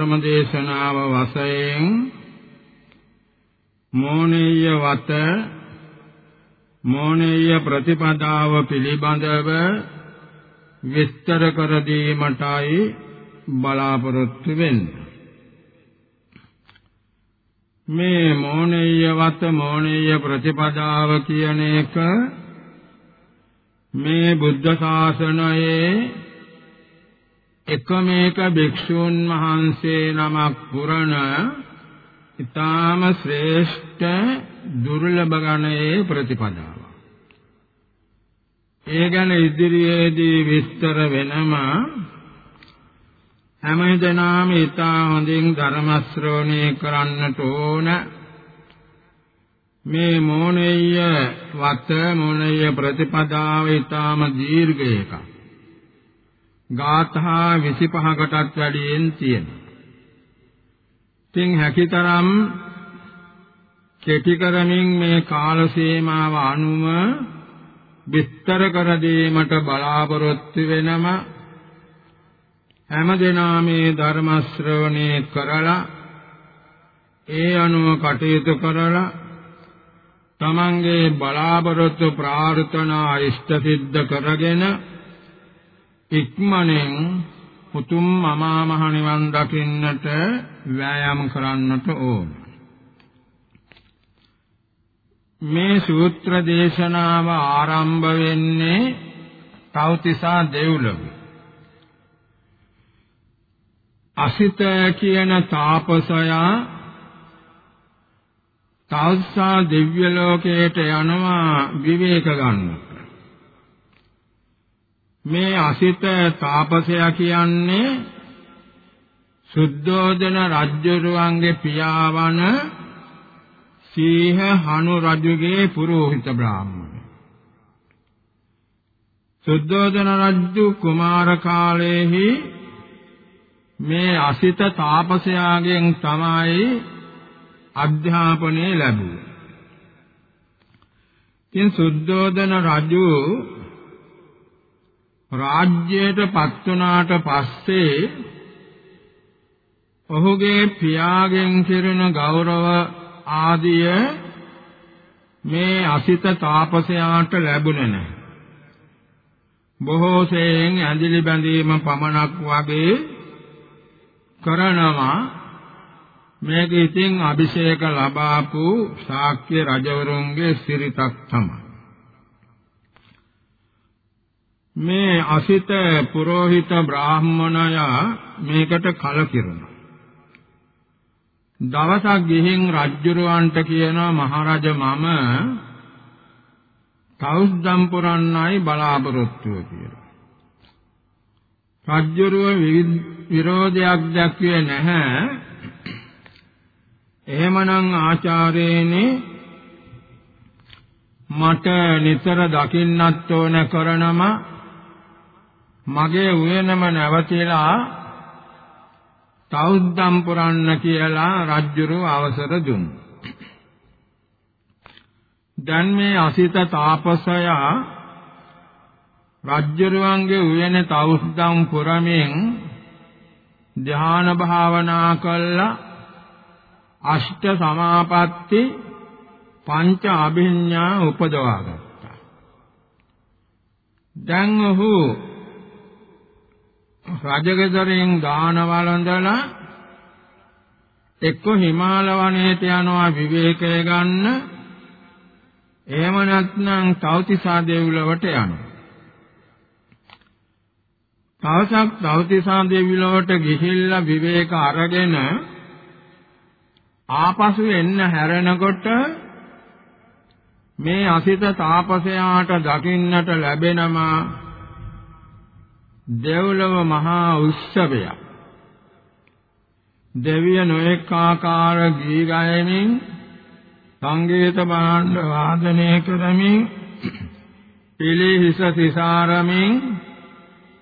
ධර්ම දේශනාව වශයෙන් මෝනීය වත මෝනීය ප්‍රතිපදාව පිළිබඳව විස්තර කර දීමටයි බලාපොරොත්තු වෙන්නේ. මේ මෝනීය වත මෝනීය ප්‍රතිපදාව කියන එක මේ බුද්ධ ශාසනයේ එකමේක භික්ෂූන් වහන්සේ නමක් පුරණ ඊටාම ශ්‍රේෂ්ඨ දුර්ලභ ගණයේ ප්‍රතිපදාව. ඒ ගැන ඉදිරියේදී විස්තර වෙනම හැමදෙනාම ඊටා හොඳින් ධර්ම ශ්‍රවණය කරන්නට ඕන මේ මෝනෙය වත මෝනෙය ප්‍රතිපදාව ඊටාම දීර්ඝ එකක්. ගාථා 25කටත් වැඩියෙන් තියෙනවා. තින් හැකිතරම් කෙටි කරමින් මේ කාල සීමාව අනුව විස්තර කර දීමට බලාපොරොත්තු වෙනම හැමදෙනා මේ ධර්ම ශ්‍රවණය කරලා ඒ අනුව කටයුතු කරලා තමන්ගේ බලාපොරොත්තු ප්‍රාර්ථනා ඉෂ්ට සිද්ධ කරගෙන ඉක්මනෙන් උතුම් අමා මහ නිවන් දකින්නට වෑයම් කරන්නට ඕන. මේ සූත්‍ර දේශනාව ආරම්භ වෙන්නේ තවතිසා දෙව්ලොව. අසිත කියන තාපසයා තවස්සා දිව්‍ය ලෝකයට යනවා විවේක ගන්නට. මේ අසිත තාපසයා කියන්නේ සුද්ධෝදන රජුරුවන්ගේ පියාවන සීහ හනු රජුගේ පුරෝහිත බ්‍රාහ්මණය. සුද්ධෝදන රජු කුමාර කාලයේහි මේ අසිත තාපසයාගෙන් තමයි අධ්‍යාපනය ලැබුවා. ඉතින් සුද්ධෝදන රජු රාජ්‍යයට පත් වුණාට පස්සේ ඔහුගේ පියාගෙන් කෙරෙන ගෞරව ආදිය මේ අසිත තාපසයාට ලැබුණේ නැහැ. බොහෝ සෙයින් ඇඳිලි බැඳීම පමණක් වගේ කරනවා මේක ඉතින් අභිෂේක ලබාපු ශාක්‍ය රජවරුන්ගේ සිරිතක් තමයි. මේ අසිත පුරোহিত බ්‍රාහ්මණයා මේකට කලකිරුණා. දවසක් ගිහින් රජ්ජුරුවන්ට කියනවා මහරජ මම තවුස්දම් පුරන්නයි බලාපොරොත්තුව කියලා. රජ්ජුරුව විරෝධයක් දැක්වේ නැහැ. එහෙමනම් ආචාර්යේනි මට නිතර දකින්නත් ඕන කරනම මගේ උයනම නැවතිලා තවුද්දම් පුරන්න කියලා රජ්ජුරු අවසර දුන්නා. දැන් මේ අසිත තාපසයා රජ්ජුරුවන්ගේ උයන තවුද්දම් පුරමින් ධ්‍යාන භාවනා කළා අෂ්ට සමාපatti පංච අභිඥා උපදවා ගත්තා. දැන් ඔහු රජගෙදරින් දාන වළඳලා එක්ක හිමාල වනයේට යනවා විවේකය ගන්න එහෙම නැත්නම් තවතිසා දෙවිලොවට යනවා. තවසක් තවතිසා දෙවිලොවට ගිහිල්ලා විවේක අරගෙන ආපසු එන්න හැරෙනකොට මේ අසිත තාපසයාට දකින්නට ලැබෙනවා දෙව්ලොව මහා උත්සවයක්. දෙවිය නොඑක ආකාර ගී ගයමින් සංගීත භාණ්ඩ වාදනය කරමින් පිළි හිස සිසාරමින්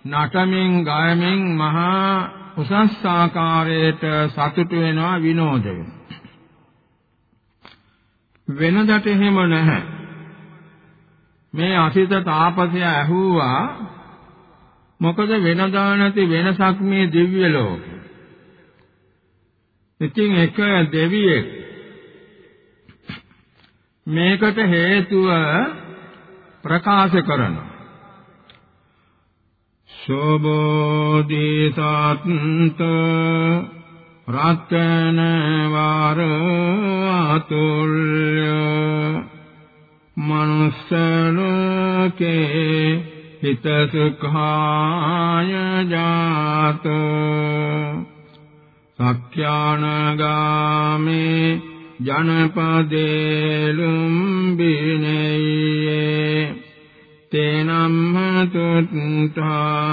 නටමින් ගයමින් මහා උසස් ආකාරයට සතුටු වෙනවා විනෝද වෙනදට එහෙම නැහැ. මේ අසිත තාපසය ඇහුවා මොකද වෙනදා නැති වෙනසක් මේ දිව්‍ය ලෝකේ. ඉතින් එක දෙවියෙක් මේකට හේතුව ප්‍රකාශ කරනවා. සෝබෝධිසත්ත රත්න වාර අතුල්‍ය මනුස්ස ලෝකේ හිත සුඛාය ජාත සක්ඛානගාමේ ජනපදේ ලුම්බිනේයේ තේනම්ම තුත්තා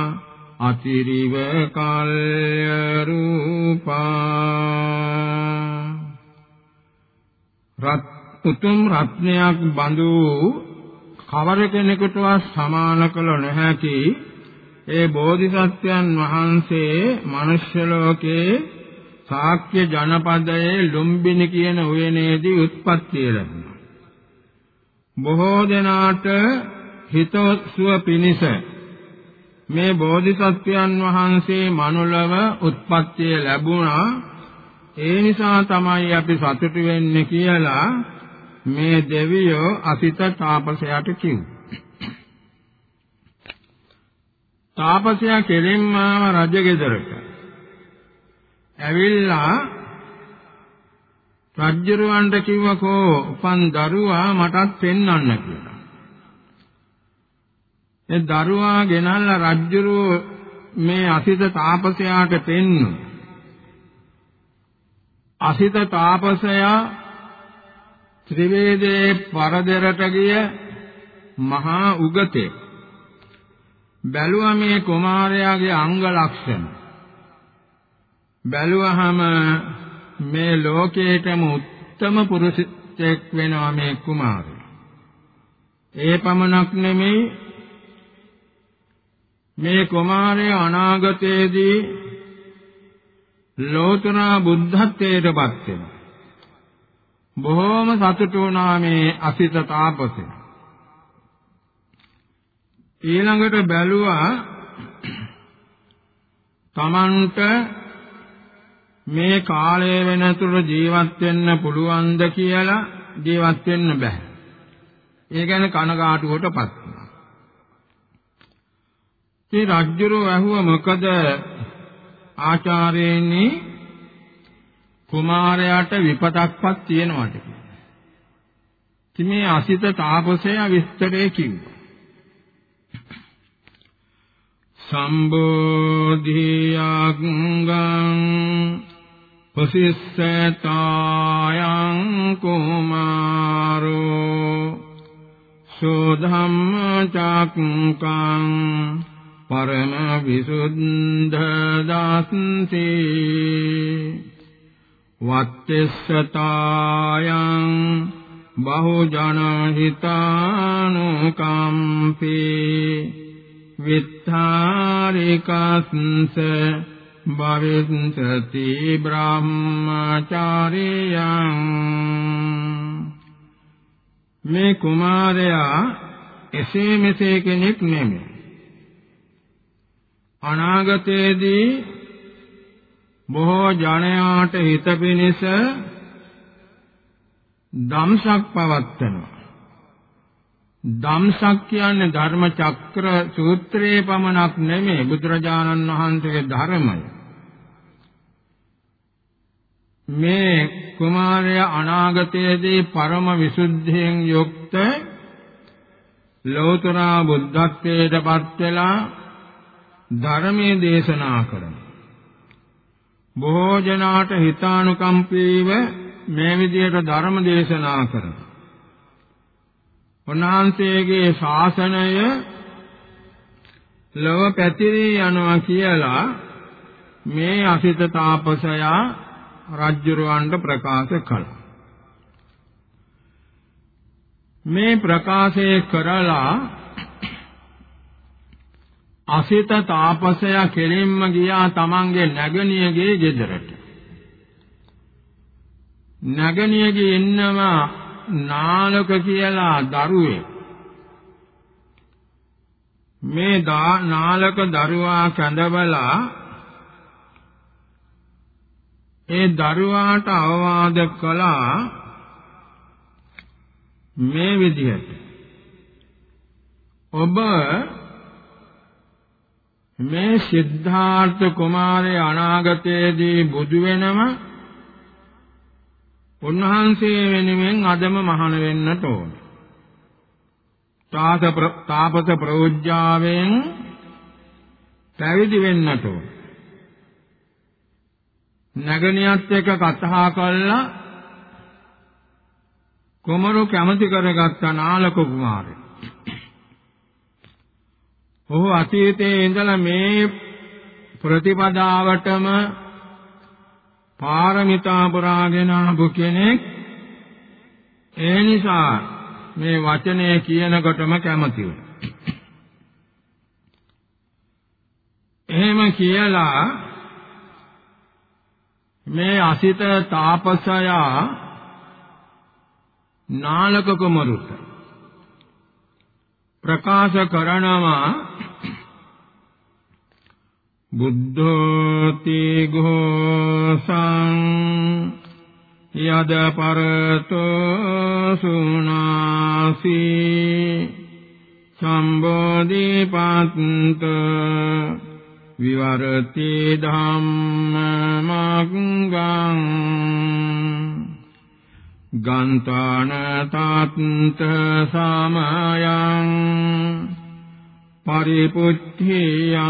අතිරිව කල්ය රූපා රත් උතුම් රත්නයක් බඳු කවර කෙනෙකුටවත් සමාන කළ නොහැකි ඒ බෝධිසත්වයන් වහන්සේ මනුෂ්‍ය ලෝකේ ශාක්‍ය ජනපදයේ ලුම්බිනි කියන උයනේදී උත්පත්ති ලැබුණා. බොහෝ දෙනාට හිතසුව පිණිස මේ බෝධිසත්වයන් වහන්සේ මනුලව උත්පත්ති ලැබුණා. ඒ නිසා තමයි අපි සතුටු වෙන්නේ කියලා මේ දෙවියෝ අසිත තාපසයාට කිව්වා. තාපසයා කෙලින්ම රජගෙදරට ඇවිල්ලා රජ්ජුරුවන්ට කිව්වකෝ උපන් දරුවා මටත් පෙන්වන්න කියලා. ඒ දරුවා ගෙනල්ලා රජ්ජුරුව මේ අසිත තාපසයාට පෙන්නු. අසිත තාපසයා ත්‍රිවේදයේ පරදරට ගිය මහා උගතේ. බැලුවා මේ කුමාරයාගේ අංග ලක්ෂණ. බැලුවහම මේ ලෝකේටම උත්තම පුරුෂයෙක් වෙනවා මේ කුමාරයා. ඒ පමණක් නෙමෙයි මේ කුමාරයා අනාගතයේදී ලෝතර බුද්ධත්වයට පත් වෙනවා. බොහෝම සතුටු වුණා මේ අසිත තාපසය. ඊළඟට බැලුවා තමන්ට මේ කාලය වෙනතුරු ජීවත් වෙන්න පුළුවන්ද කියලා ජීවත් වෙන්න බෑ. ඒ ගැන කනගාටුවටපත් වුණා. ඉතින් රජුරෝ ඇහුව මොකද ආචාර්යනි කුමාරයාට විපතක්වත් තියෙනවද කියලා. ඉතින් මේ අසිත තාපසයා විස්තරේ කිව්වා. සම්බෝධියංගං පසිස්සතායං කුමාරෝ සෝධම්මචක්කං පරම විසුද්ධ දාස්ති වත්තස්සතායං බහුජන හිතානුකම්පේ විත්තාරිකස්ස භවිස්සති බ්‍රහ්මචාරියං මේ කුමාරයා එසේ මෙසේ කෙනෙක් නෙමෙයි අනාගතයේදී බොහෝ ජනයාට හිත පිනිස ධම්සක් පවත්වනවා. ධම්සක් කියන්නේ ධර්ම චක්‍ර සූත්‍රයේ පමණක් නෙමෙයි බුදුරජාණන් වහන්සේගේ ධර්මය. මේ කුමාරයා අනාගතයේදී පරම විසුද්ධියෙන් යුක්ත ලෝතර බුද්ධත්වයට පත් වෙලා ධර්මයේ දේශනා කරන බොහෝ ජනාට හිතානුකම්පීව මේ විදිහට ධර්ම දේශනා කරන උන්වහන්සේගේ ශාසනය ලොව පැතිරී යනවා කියලා මේ අසිත තාපසයා රජ්ජුරවන්ට ප්‍රකාශ කළා. මේ ප්‍රකාශය කරලා අසිත තාපසයා කෙලින්ම ගියා තමන්ගේ නැගණියගේ ගෙදරට. නැගණියගේ ඉන්නම නාලක කියලා දරුවෙක්. මේ නාලක දරුවා කැඳවලා ඒ දරුවාට අවවාද කළා මේ විදිහට ඔබ මේ සිද්ධාර්ථ කුමාරයා අනාගතයේදී බුදු වෙනම උන්වහන්සේ වෙනුවෙන් අදම මහාන වෙන්නට ඕන. තාපස ප්‍රෝජ්ජාවෙන් පැවිදි වෙන්නට ඕන. නගණියත් එක්ක කතා කළා කොමරු කැමති කරගත්ත නාලක කුමාරයා. ඔහු අතීතයේ ඉඳලා මේ ප්‍රතිපදාවටම පාරමිතා පුරාගෙන ආපු කෙනෙක් ඒ නිසා මේ වචනේ කියනකොටම කැමති වුණා. එහෙම කියලා මේ අසිත තාපසයා නාලක කුමරුට ප්‍රකාශ කරනවා. බුද්ධෝති ഘോසං යද පරතෝ සුනාසි සම්බෝධි පත්ත විවරති ධම්මමග්ගං ගන්තාන තාත්ත සමයං පරිපුත්ථියාන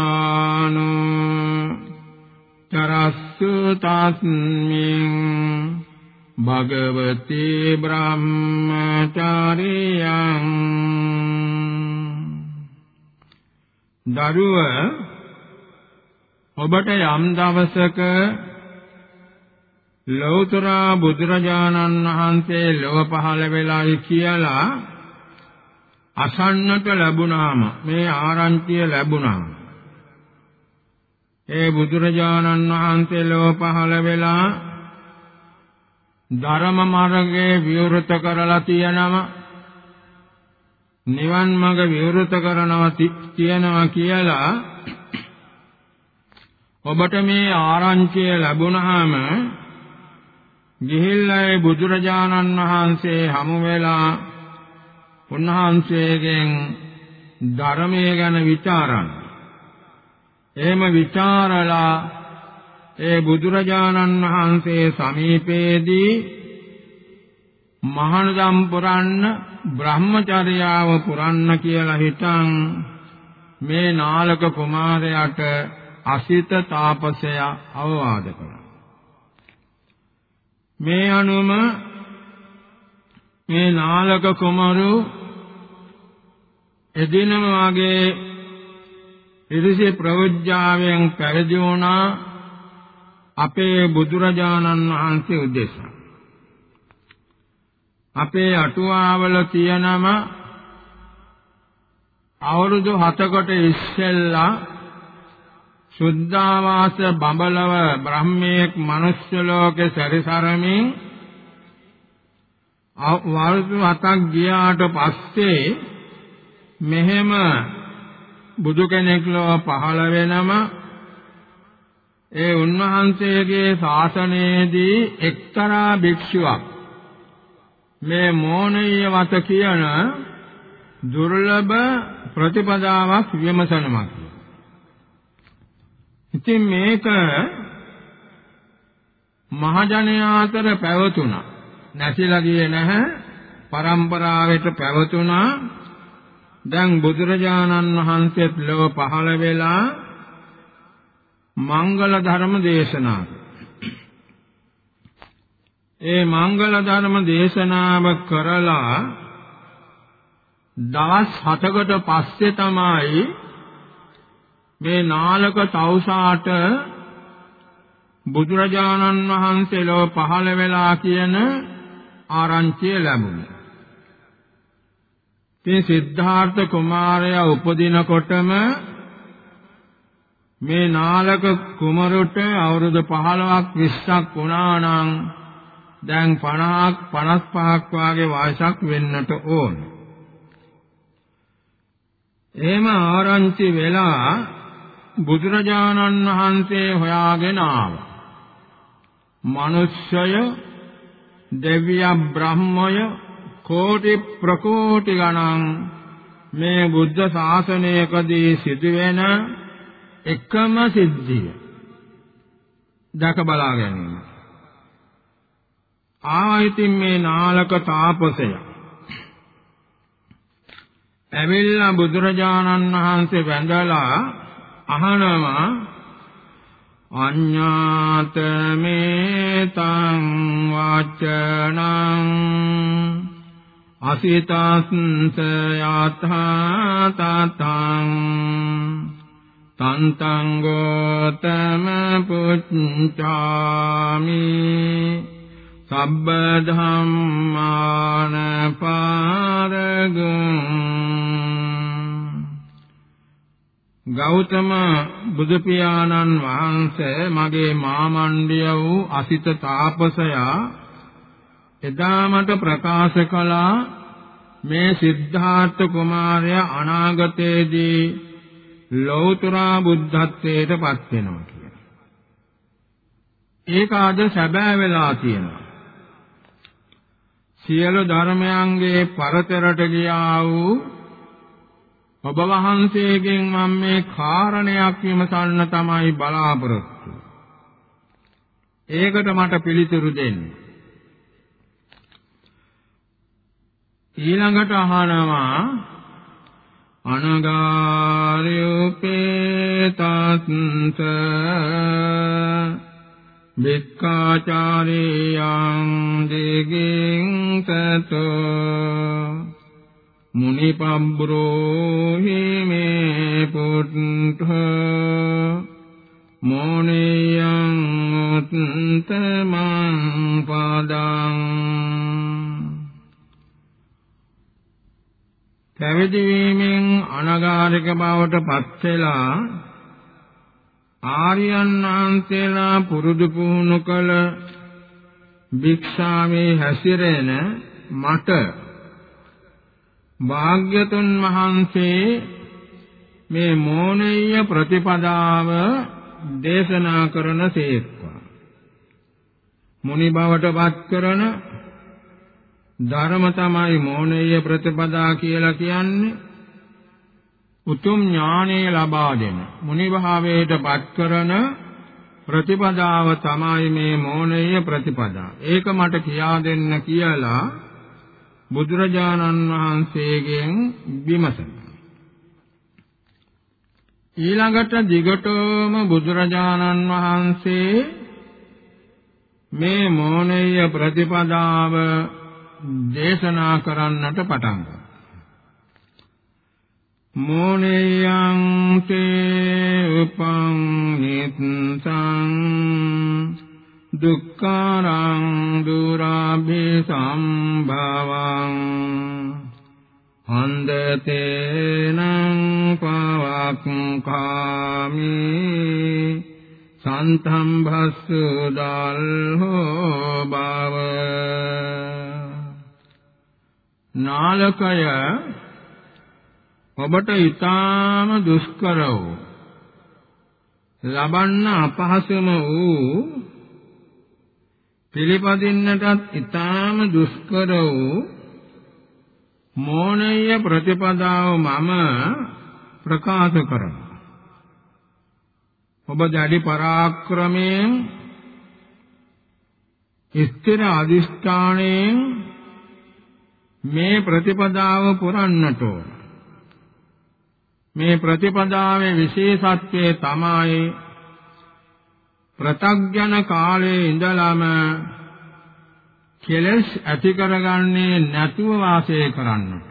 චරස්සු තස්මින් භගවති බ්‍රහ්මචාරියං දරුව ඔබට යම් දවසක ලෞතර බුදුරජාණන් වහන්සේ ලොව පහළ වෙලායි කියලා අසන්නට ලැබුණාම මේ ආරංචිය ලැබුණාම ඒ බුදුරජාණන් වහන්සේ ලොව පහළ වෙලා ධර්ම මාර්ගයේ විවෘත කරලා තියෙනවා නිවන් මඟ විවෘත කරනවා තියෙනවා කියලා ඔබට මේ ආරංචිය ලැබුණාම ගිහිල්ලා බුදුරජාණන් වහන්සේ හමු වෙලා උන්වහන්සේගෙන් ධර්මය ගැන ਵਿਚාරන්න. එහෙම ਵਿਚාරලා ඒ බුදුරජාණන් වහන්සේ සමීපයේදී මහණදම් පුරන්න බ්‍රහ්මචර්යාව පුරන්න කියලා හිතන් මේ නාලක කුමාරයාට අසිත තාපසයා අවවාද කළා. මේ අනුම මේ නාලක කුමරු එදිනම වාගේ ඉරිසි ප්‍රවෘජ්ජාවෙන් පැවිදි වුණා අපේ බුදුරජාණන් වහන්සේ උදෙසා. අපේ අටුවාවල තියෙනම අවුරුදු 7කට ඉස්සෙල්ලා සුද්ධාවාස බඹලව බ්‍රහ්මයේක් මනුස්ස ලෝකේ සැරිසරමින් අවුරුදු 7ක් ගියාට පස්සේ මෙහෙම බුදු කෙනෙක් ලෝ පහළ වෙනම ඒ උන්වහන්සේගේ ශාසනයේදී එක්තරා භික්ෂුවක් මේ මෝනීය වත කියන දුර්ලභ ප්‍රතිපදාවක් විමසනවා ඉතින් මේක මහජනයා අතර පැවතුණා. නැතිලා ගියේ නැහැ. પરම්පරාවට පැවතුණා. දැන් බුදුරජාණන් වහන්සේත් ලොව පහළ වෙලා මංගල ධර්ම දේශනා ඒ මංගල ධර්ම දේශනාව කරලා දවස් 7කට පස්සේ තමයි මේ නාලක තවුසාට බුදුරජාණන් වහන්සේ ලොව පහළ වෙලා කියන ආරංචිය ලැබුණේ. ඉතින් සිද්ධාර්ථ කුමාරයා උපදිනකොටම මේ නාලක කුමරුට අවුරුදු 15ක් 20ක් වුණා නම් දැන් 50ක් 55ක් වාගේ වයසක් වෙන්නට ඕන. එහෙම ආරංචි වෙලා බුදුරජාණන් වහන්සේ හොයාගෙන ආවා. මනුෂ්‍යය, දෙවිය බ්‍රහ්මය කෝටි ප්‍රකෝටි ගණන් මේ බුද්ධ ශාසනයකදී සිදුවෙන එකම සිද්ධිය දැක බලා ගැනීම. ආයිතින් මේ නාලක තාපසය ඇවිල්ලා බුදුරජාණන් වහන්සේ වැඳලා අහනවා. අඤ්ඤාතමේ තං වචනං අසිතස්ස යථා තතං තන්තං ගෝතම පුච්ඡාමි සබ්බ ධම්මාන පාරගං ගෞතම බුදු පියාණන් වහන්සේ මගේ මාමණ්ඩිය වූ අසිත තාපසයා එදා මට ප්‍රකාශ කළා මේ සිද්ධාර්ථ කුමාරයා අනාගතයේදී ලෞතර බුද්ධත්වයට පත් වෙනවා කියලා. ඒක අද සැබෑ වෙලා තියෙනවා. සියලු ධර්මයන්ගේ පරතරට ගියා වූ ඔබ වහන්සේගෙන් මම මේ කාරණයක් විමසන්න තමයි බලාපොරොත්තු. ඒකට මට පිළිතුරු දෙන්න. ඊළඟට අහනවා අනගාරයුපේතත්ත වික්ඛාචාරේයං දෙගින් තතෝ මුනිපබ්බරෝහි මේ පුට්ඨ මොනියං උත්තමං පදං පැවිදි වීමෙන් අනගාരിക බවට පත් වෙලා ආර්යයන් වහන්සේලා පුරුදු පුහුණු කළ භික්ෂාවේ හැසිරෙන මට භාග්‍යතුන් වහන්සේ මේ මෝනීය ප්‍රතිපදාව දේශනා කරන සේක්වා මුනි බවට පත් කරන ධර්ම තමයි මෝනීය ප්‍රතිපදා කියලා කියන්නේ උතුම් ඥානය ලබා දෙන මුනි භාවයට පත් කරන ප්‍රතිපදාව තමයි මේ මෝනීය ප්‍රතිපදා. ඒක මට කියා දෙන්න කියලා බුදුරජාණන් වහන්සේගෙන් විමසන ඊළඟට දිගටම බුදුරජාණන් වහන්සේ මේ මෝනීය ප්‍රතිපදාව දේශනා කරන්නට පටන් ගත්තා. මෝනේයං තේ උපං නිත්සං දුක්ඛාරං දුරාභි සම්භවං හන්දතේනං පවක්ඛාමි සන්තම් භස්සු දල්හෝ බව නාලකය ඔබට ඊටාම දුෂ්කර වූ ලබන්න අපහසුම වූ පිළිපදින්නටත් ඊටාම දුෂ්කර වූ මෝනීය ප්‍රතිපදාව මම ප්‍රකාශ කරනවා. ඔබ දැඩි පරාක්‍රමයෙන් ස්ථිර අදිෂ්ඨාණයෙන් මේ ප්‍රතිපදාව පුරන්නට ඕන. මේ ප්‍රතිපදාවේ විශේෂත්වය තමයි ප්‍රතග්ජන කාලයේ ඉඳලම කෙලස් ඇති කරගන්නේ නැතුව වාසය කරන්නට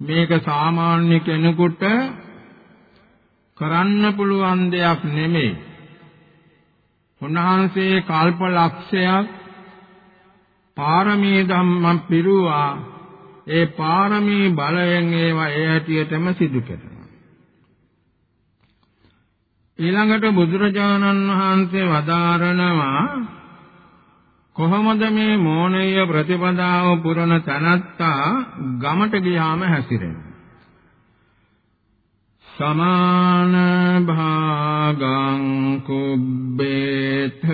මේක සාමාන්‍ය කෙනෙකුට කරන්න පුළුවන් දෙයක් නෙමෙයි. උන්වහන්සේ කල්ප ලක්ෂයක් පාරමී ධම්ම පිරුවා ඒ පාරමී බලයෙන් ඒවා ඒ හැටියටම සිදු කරනවා. ඊළඟට බුදුරජාණන් වහන්සේ වදාරනවා කොහොමද මේ මෝනීය ප්‍රතිපදාව පුරන තනත්තා ගමට ගියාම හැසිරෙන්නේ? සමාන භාගං කුබ්බේත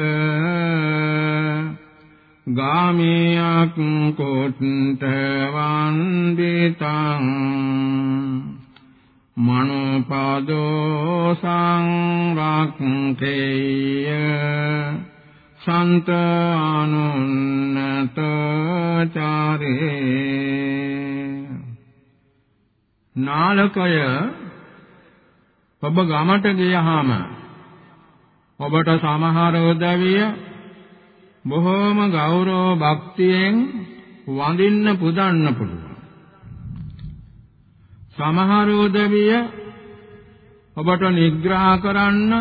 ගාමියක් කුට්ට වන්දිතං මනෝපදෝ සංරක්ඛේය සන්ත අනුන්නත චාරේ නාලකය ඔබ ගමට ගියහම ඔබට සමහර උදවිය බොහෝම ගෞරව භක්තියෙන් වඳින්න පුදන්න පුළුවන්. සමහර උදවිය ඔබට නිග්‍රහ කරන්න,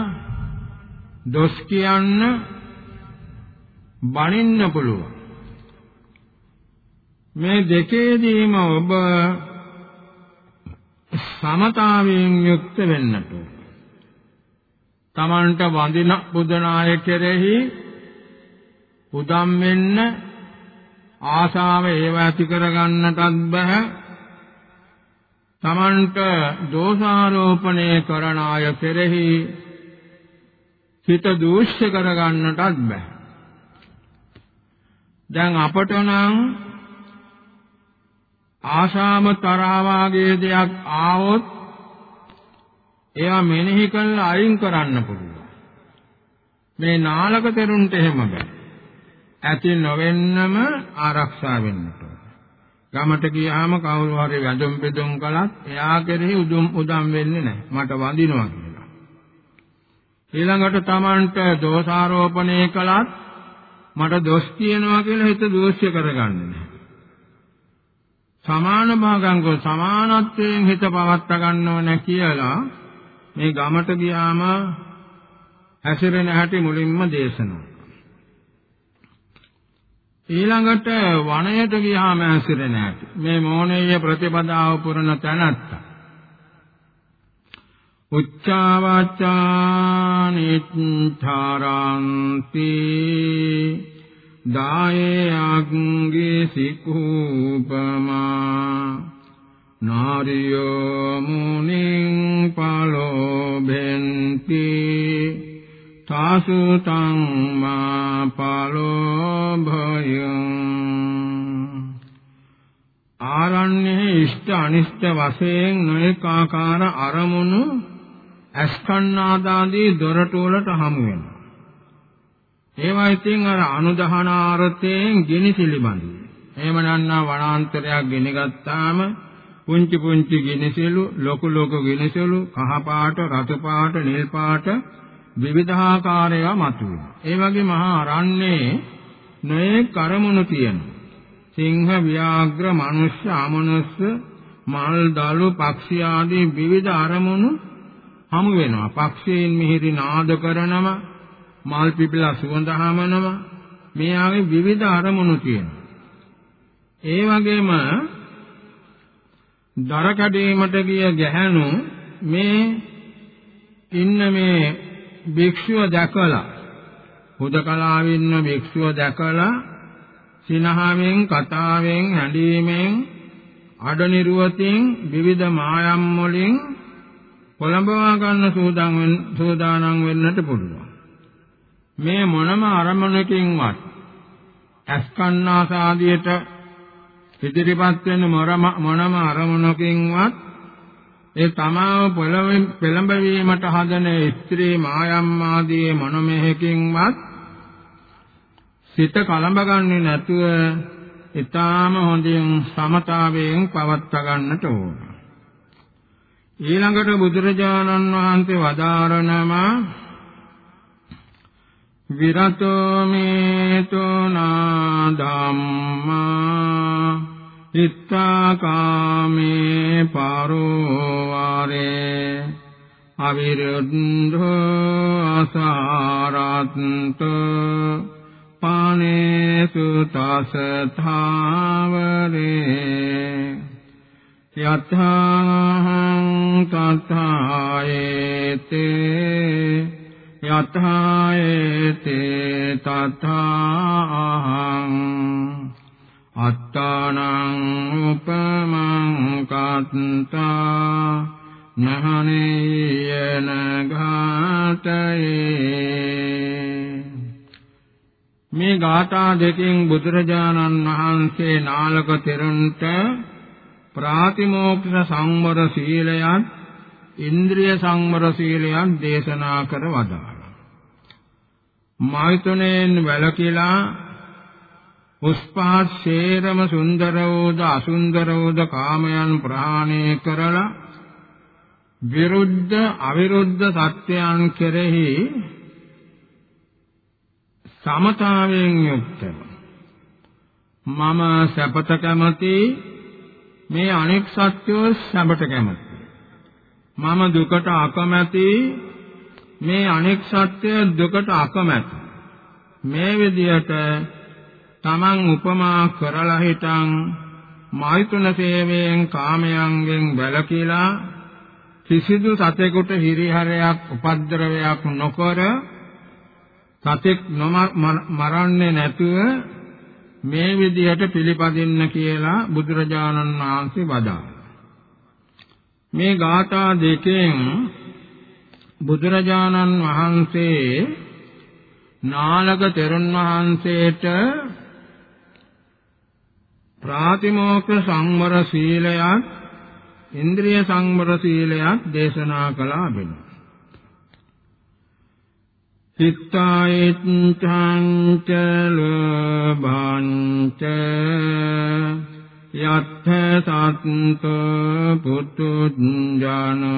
දොස් කියන්න, බනින්න පුළුවන්. මේ දෙකේදීම ඔබ සමතාවයෙන් යුක්ත වෙන්නට තමන්ට වඳින බුදනාය කෙරෙහි උදම් වෙන්න ආශාව ඒව ඇති කරගන්නටත් බෑ තමන්ට දෝෂාරෝපණය කරන අය කෙරෙහි හිත දූෂ්‍ය කරගන්නටත් බෑ දැන් අපට නම් ආශාම තරහවාගේ දෙයක් ආවොත් එයා මෙනෙහි කරලා අයින් කරන්න පුළුවන්. මේ නාලක තෙරුන්ට එහෙම බෑ. ඇති නොවෙන්නම ආරක්ෂා වෙන්නට ගමට ගියාම කවුරු හරි වැඳුම් බෙදුම් කළත් එයා කෙරෙහි උදුම් උදම් වෙන්නේ නැහැ. මට වඳිනවා කියලා. ඊළඟට Tamanට දෝෂාරෝපණය කළත් මට දොස් කියනවා කියලා හිත දෝෂ්‍ය කරගන්නේ නැහැ. සමාන භාගංගෝ සමානත්වයෙන් හිත පවත්ත ගන්නව නැ කියලා මේ ගමට ගියාම හැසිරෙන හැටි මුලින්ම දේශනා. ඊළඟට වනයට ගියාම හැසිරෙන හැටි මේ මෝනීය ප්‍රතිපදාව පුරන තැනත්ත. උච්චාවචානිච්ඡාරන්ති දායේ අග්ගේ සිකුපමා නාරියෝ මුනිං පලෝභෙන්ති තාසුතං මා පලෝභයං ආරණ්‍යේ ඉෂ්ට අනිෂ්ට වශයෙන් නොඑක ආකාර අරමුණු අස්කන්නාදාදී දොරටු වලට හමු වෙනවා ඒවා ඉතින් අර අනුදහනාර්ථයෙන් ගිනි සිලිබඳු. එහෙම නැත්නම් වනාන්තරයක් ගෙන ගත්තාම පුංචි පුංචි ගිනිසෙලු ලොකු ලොකු ගිනිසෙලු කහ පාට රතු පාට නිල් පාට විවිධාකාරයව මතුවෙනවා. ඒ වගේ මහා අරණ්‍යයේ නොයෙක් අරමුණු තියෙනවා. සිංහ, ව්‍යාග්‍ර, මනුෂ්‍ය, අමනුෂ්‍ය, මල්, දළු, පක්ෂි ආදී විවිධ අරමුණු හමු වෙනවා. පක්ෂීන් මිහිරි නාද කරනවා, මල් පිපිලා සුවඳ හමනවා. මේ ආගේ විවිධ අරමුණු තියෙනවා. ඒ වගේම දර කැඩීමට ගිය ගැහැණු මේ ඉන්න මේ භික්ෂුව දැකලා හුදකලාවේ ඉන්න භික්ෂුව දැකලා සිනහවෙන් කතාවෙන් හැඬීමෙන් අඩනිරුවතින් විවිධ මායම් වලින් කොළඹවා ගන්න සූදානම් වෙන්නට පුළුවන්. මේ මොනම අරමුණකින්වත් අස්කන්නාසාදියට ඉදිරිපත් වෙන මොනම අරමුණකින්වත් ඒ තමාව පෙළඹවීමට හදන ස්ත්‍රී මායම් ආදී මොනමෙහකින්වත් සිත කලඹගන්නේ නැතුව ඊටාම හොඳින් සමතාවයෙන් පවත්වා ගන්නට ඕන. ඊළඟට බුදුරජාණන් වහන්සේ වදාරනවා විරතෝ මේතෝ නා ධම්මා ඉත්තාකාමේ පරෝවාරේ අවිරුද්ධෝ අසාරත්ත පානේසු තසථාවරේ යථාහං තථායේතේ යථායේතේ තථාහං අත්තානං උපමං කත්තා නහනේයන ඝාතයේ මේ ගාථා දෙකෙන් බුදුරජාණන් වහන්සේ නාලක තෙරුන්ට ප්‍රාතිමෝක්ෂ සංවර සීලයත් ඉන්ද්‍රිය සංවර සීලයන් දේශනා කර වදාළා. මෛතුනෙන් වැළකීලා උස්පහත් ශේරම සුන්දර වූද අසුන්දර වූද කාමයන් ප්‍රහාණය කරලා විරුද්ධ අවිරුද්ධ සත්‍යයන් කෙරෙහි සමතාවයෙන් යුක්තව මම සැපත කැමති මේ අනෙක් සත්‍යෝ සැපට කැමති. මම දුකට අකමැති මේ අනෙක් සත්‍ය දුකට අකමැති. මේ විදියට තමන් උපමා කරලා හිටන් මෛතුන සේවයෙන් කාමයන්ගෙන් වැළකීලා කිසිදු සතෙකුට හිරිහරයක් උපද්දරවයක් නොකර සතෙක් මරන්නේ නැතුව මේ විදියට පිළිපදින්න කියලා බුදුරජාණන් වහන්සේ වදාළා. මේ ගාථා දෙකෙන් බුදුරජාණන් වහන්සේ නාලක තෙරුන් වහන්සේට ප්‍රාතිමෝක්ෂ සංවර සීලයක් ඉන්ද්‍රිය සංවර සීලයක් දේශනා කළා වෙනවා. චිත්තායත්ං ච ලෝභං ච යත්ථ සත්ත පුතුජානෝ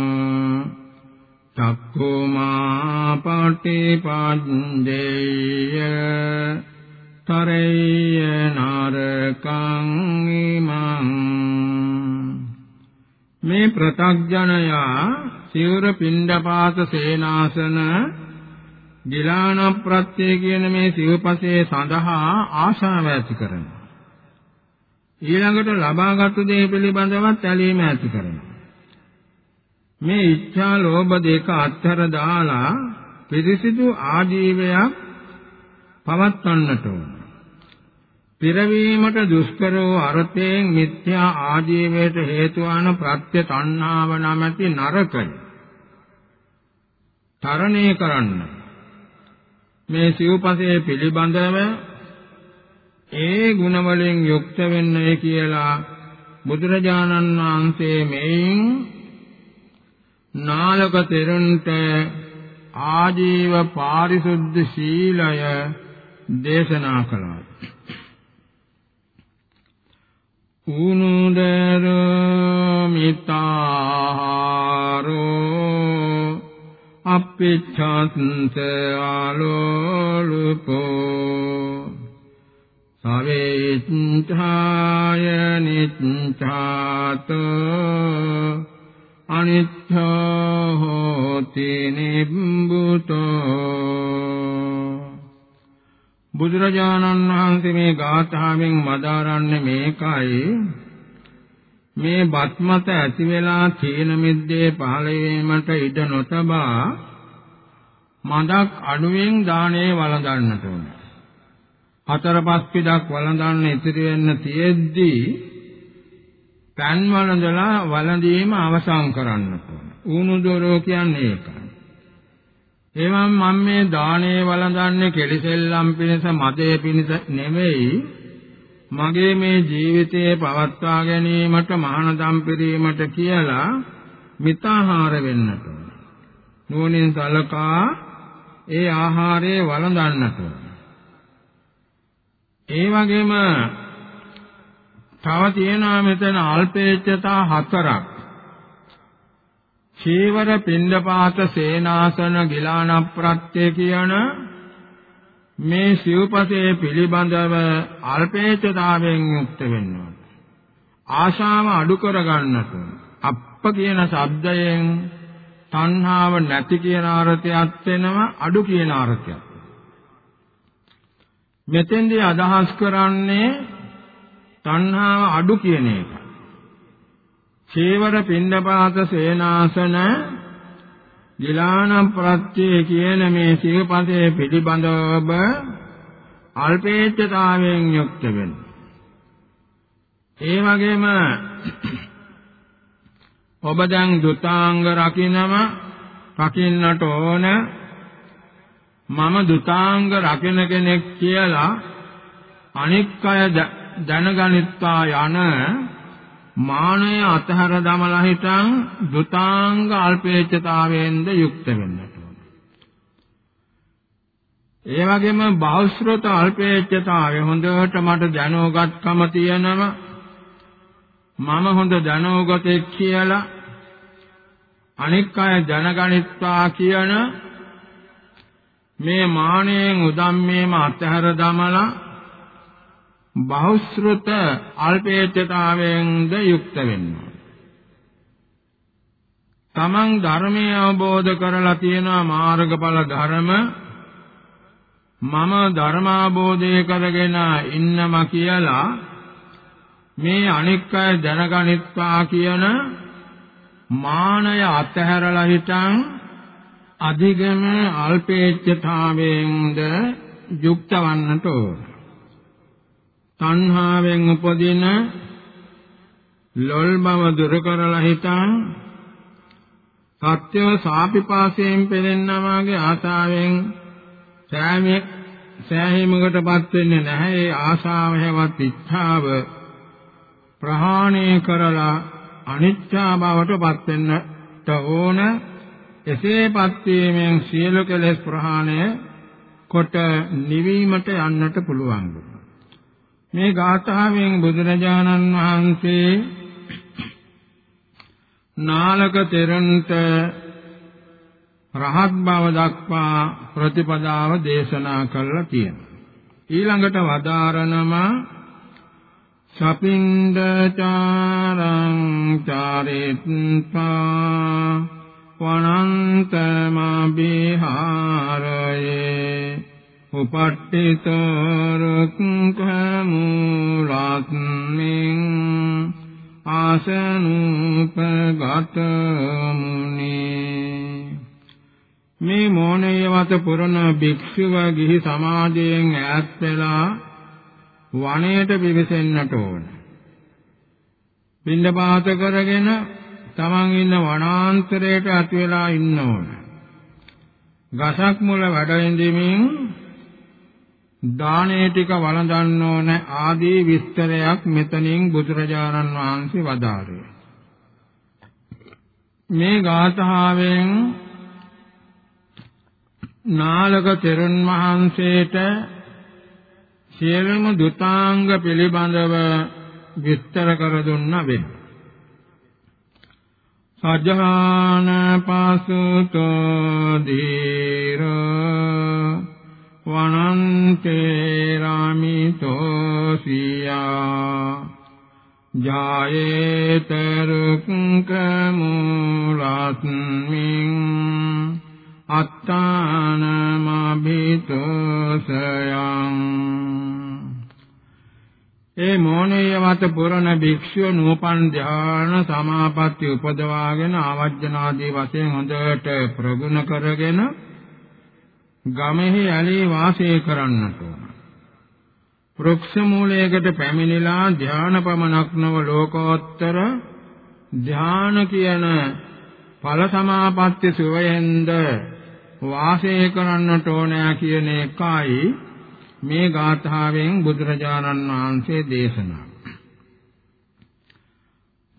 චක්ඛුමා පටිපද්දේය තරේය නරකං ප්‍රතග්ජනයා සිවුර පිණ්ඩපාත සේනාසන ගිලාන ප්‍රත්‍ය කියන මේ සිව්පසේ සඳහා ආශාව ඇති කරනවා ඊළඟට ලබාගත් දේ පිළිබඳවත් ඇලීම ඇති කරනවා මේ ඉච්ඡා ලෝභ දෙක අත්හැර දාලා පිරිසිදු ආජීවයක් පවත්වන්නට ඕන. පිරවීමට දුෂ්කර වූ අර්ථයෙන් මිත්‍යා ආජීවයට හේතු වන ප්‍රත්‍ය තණ්හාව නැමැති නරකය. තරණය කරන්න. මේ සිව්පසේ පිළිබඳව ඒ ගුණ වලින් යුක්ත වෙන්නේ කියලා බුදුරජාණන් වහන්සේ මෙයින් නාලක තෙරුන්ට ආජීව පාරිශුද්ධ සීලය දේශනා කළා. උනුදර මිතාරෝ අප පිච්ඡන්ත ආලෝලුපෝ සවේච්ඡාය නිච්ඡාත අනිච්ඡෝ හෝති නිබ්බුතෝ බුදුරජාණන් වහන්සේ මේ ගාථාවෙන් මදාරන්නේ මේකයි මේ බත්මත ඇති වෙලා තීන මිද්දේ පහළ වීමට ඉඩ නොතබා මදක් අඩුවෙන් දානේ වළඳන්නට ඕන. හතර පස් පිටක් වළඳන්න ඉතිරි වෙන්න තියෙද්දී පෑන් වළඳලා වළඳීම අවසන් කරන්නට ඕන. ඌණු දොරෝ කියන්නේ ඒකයි. එවම් මම මේ දානේ වළඳන්නේ කෙලිසෙල්ලම් පිණිස මදේ පිණිස නෙමෙයි මගේ මේ ජීවිතයේ පවත්වා ගැනීමට මහානදම් පිරීමට කියලා මිතාහාර වෙන්නට නුවණින් සලකා ඒ ආහාරයේ වළඳන්නට ඒ වගේම තව තියෙනවා මෙතන අල්පේච්ඡතා හතරක්. චීවර පින්ඩපාත සේනාසන ගිලාන ප්‍රත්‍ය කියන මේ සිව්පසේ පිළිබඳව අල්පේච්ඡතාවයෙන් යුක්ත වෙන්න ඕන. ආශාව අඩු කර ගන්නට අප්ප කියන શબ્දයෙන් තණ්හාව නැති කියන අර්ථයක් වෙනවා අඩු කියන අර්ථයක්. මෙතෙන්දී අදහස් කරන්නේ තණ්හාව අඩු කියන එක. චේවර පින්ඩපාත සේනාසන ගිලාන ප්‍රත්‍ය කියන මේ සිවපතේ පිළිබඳව අල්පේච්ඡතාවයෙන් යුක්ත වෙන්න. ඒ වගේම ඔබ දැන් දුතාංග රකින්නම රකින්නට ඕන මම දුතාංග රකින්න කෙනෙක් කියලා අනික් අය දැනගනිත්වා යන මානය අතහැර දමලා හිටන් දුතාංග අල්පේච්ඡතාවයෙන්ද යුක්ත වෙන්නට ඕන. ඒ වගේම බෞස්ෘත අල්පේච්ඡතාවය හොඳට මට දැනුගත්කම තියෙනවා. මම හොඳ දැනුගතෙක් කියලා අනික් අය දැනගනිත්වා කියන මේ මාණයෙන් උදම්මේම අතහැර දමලා බහුශෘත අල්පේච්ඡතාවයෙන්ද යුක්ත වෙනවා. තමන් ධර්මය අවබෝධ කරලා තියෙනවා මාර්ගඵල ධර්ම මම ධර්මාබෝධය කරගෙන ඉන්නම කියලා මේ අනික් අය දැනගනිත්වා කියන මානය අතහැරලා හිටන් අධිගම අල්පේච්ඡතාවයෙන්ද යුක්ත වන්නට ඕන. තණ්හාවෙන් උපදින ලොල් බව දුරු කරලා හිතන් සත්‍යව සාපිපාසයෙන් පෙළෙන්නා වාගේ ආසාවෙන් සෑමෙක් සෑහීමකටපත් වෙන්නේ නැහැ ඒ ආශාව හැවත් ඉච්ඡාව ප්‍රහාණය කරලා අනිච්චා බවටපත් වෙන්නට ඕන එසේපත් වීමෙන් සියලු කෙලෙස් ප්‍රහාණය කොට නිවීමට යන්නට පුළුවන්. මේ ගාථාවෙන් බුදුරජාණන් වහන්සේ නාලක තෙරන්ට රහත් බව දක්වා ප්‍රතිපදාව දේශනා කළා තියෙනවා. ඊළඟට වදාරනම සපින්ද චාරං චාරිත්වා වනන්තම බිහාරයේ උපට්ඨිතරුක්ඛමූලස්මින් ආසනුපගත මුනි මේ මොණයවත පුරන භික්ෂුව ගිහි සමාජයෙන් ඈත් වෙලා වනයේට පිවිසෙන්නට ඕන. පින්ඩපාත කරගෙන තමන් ඉන්න වනාන්තරයට අත් වෙලා ඉන්න ඕන. ගසක් මුල වැඩ ඉඳිමින් දානේ ටික වළඳන්න ඕන ආදී විස්තරයක් මෙතනින් බුදුරජාණන් වහන්සේ වදාළේ. මේ ගාථාවෙන් නාලක තෙරුන් වහන්සේට සියලුම දුතාංග පිළිබඳව විස්තර කර දුන්න වෙන. සජාන පසුතෝ ධීර වනන්තේ රාමිතෝ සියා ජායේත රුක්ක මූලස්මින් අත්තානමබිතෝසයං ඒ මෝණේය වත පුරණ භික්ෂුව නූපන් ධාන සමාපatti උපදවාගෙන ආවර්ජනාදී වශයෙන් හොඳට ප්‍රගුණ කරගෙන ගමෙහි ඇලී වාසය කරන්නට ඕන. වෘක්ෂ මූලයකට පැමිණිලා ධාන පමණක් නොව ලෝකෝත්තර ධාන කියන ඵල සමාපatti සුවයෙන්ද වාසය කරන්නට ඕනෑ කියන එකයි මේ ගාථාවෙන් බුදුරජාණන් වහන්සේ දේශනා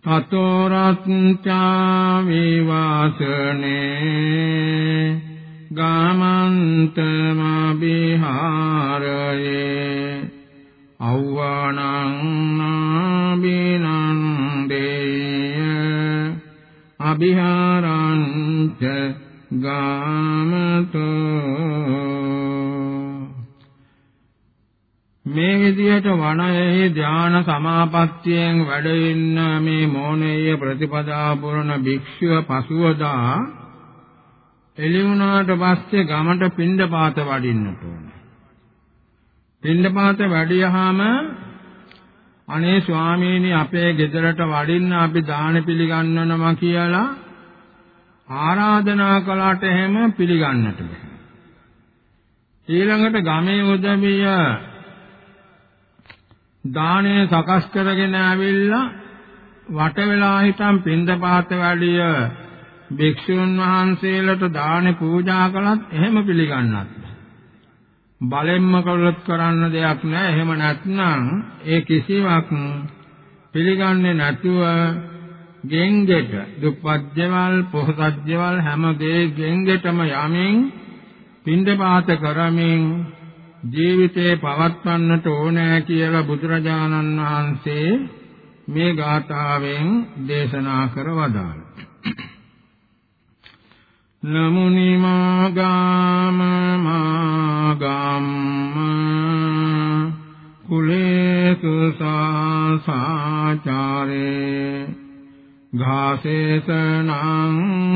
තතෝ රත්ත්‍යා විවාසනේ ගාමන්තම බිහාරයේ අවවානං නාබිනන්දේය අභිහාරංච ගාමතෝ මේ විදිහට වනයේ ධාන සමාපත්තියෙන් වැඩ ඉන්න මේ මෝනේය ප්‍රතිපදා පුරණ භික්ෂුව පසුවදා එළි වුණාට පස්සේ ගමට පින්ඩපාත වඩින්නට ඕන. පින්ඩපාත වැඩියහම අනේ ස්වාමීනි අපේ ගෙදරට වඩින්න අපි දාන පිළිගන්නනවා කියලා ආරාධනා කළාට එහෙම පිළිගන්නට බෑ. ඊළඟට ගමේ උදවිය දාණය සකස් කරගෙන ආවිල්ලා වට වෙලා හිටන් පින්දපාත වැඩිය භික්ෂුන් වහන්සේලාට දානේ පූජා කළත් එහෙම පිළිගන්නත් බලෙන්ම කළොත් කරන්න දෙයක් නැහැ එහෙම නැත්නම් ඒ කිසිවක් පිළිගන්නේ නැතුව ගෙන්ගෙට දුප්පත්ජවල් පොහොසත්ජවල් හැම දේ ගෙන්ගෙටම යමින් පින්දපාත කරමින් ජීවිතේ පවත්වන්නට ඕනෑ කියලා බුදුරජාණන් වහන්සේ මේ ගාථාවෙන් දේශනා කර වදාළ. නමුනි මාගාම මාගම්ම කුලේසු සාසාචාරේ ඝාසේසනං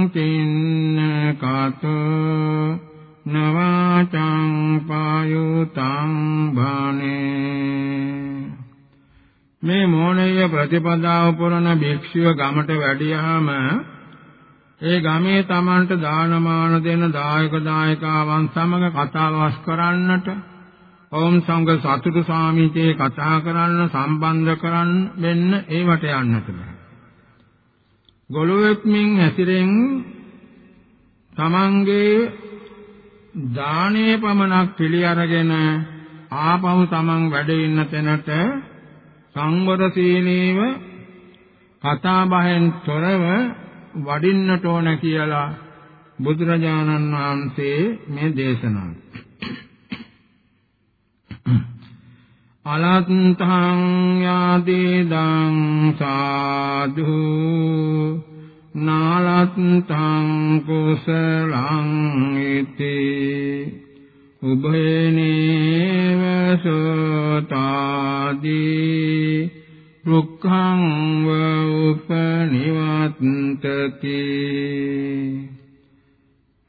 තින්න කතෝ නවාචං පායුතං භානේ මේ මොණය ප්‍රතිපදාව පුරන භික්ෂුව ගමට වැඩියාම ඒ ගමේ Tamanට දානමාන දෙන දායක දායකාවන් සමග කතාවස් කරන්නට ඕම් සංඝ සතුටු සාමිතේ කතා කරන්න සම්බන්ධ කරන්න වෙන්න ඒවට යන්නට බෑ. ගොළුෙක් මින් ඇසිරෙන් තමන්ගේ දානේ පමණක් පිළි අරගෙන ආපහු තමන් වැඩ ඉන්න තැනට සංවර සීලීව කතා බහෙන් තොරව වඩින්නට ඕන කියලා බුදුරජාණන් වහන්සේ මේ දේශනා. අලත්තං යාදීදං සාධු නාලත්තං කුසලං ඉති උභේනේව සෝතාදී රුක්ඛං ව උපනිවත්තති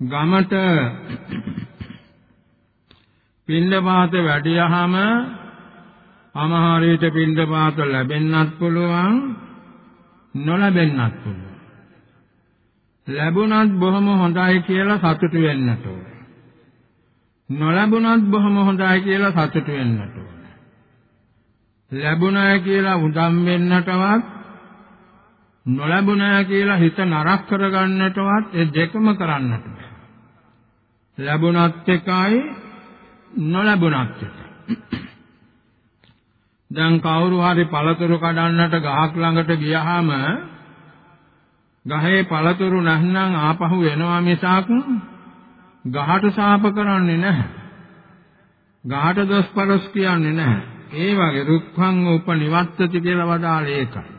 ගමට පින්ඩපාත වැඩියහම අමහාරීට පින්ඩපාත ලැබෙන්නත් පුළුවන් නොලැබෙන්නත් පුළුවන් ලැබුණත් බොහොම හොඳයි කියලා සතුටු වෙන්නට ඕන. නොලැබුණත් බොහොම හොඳයි කියලා සතුටු වෙන්නට ඕන. ලැබුණා කියලා උදම් වෙන්නටවත් නොලැබුණා කියලා හිත නරක කරගන්නටවත් ඒ දෙකම කරන්නට බෑ. ලැබුණත් එකයි නොලැබුණත් එකයි. දැන් කවුරු හරි පළතුරු කඩන්නට ගහක් ළඟට ගියහම ගහේ පළතුරු නැත්නම් ආපහු එනවා මිසක් ගහට සාප කරන්නේ නැහැ. ගහට දොස් පරස් කියන්නේ නැහැ. ඒ වගේ රුක්ඛං උපනිවත්තති කියලා වදාළේ ඒකයි.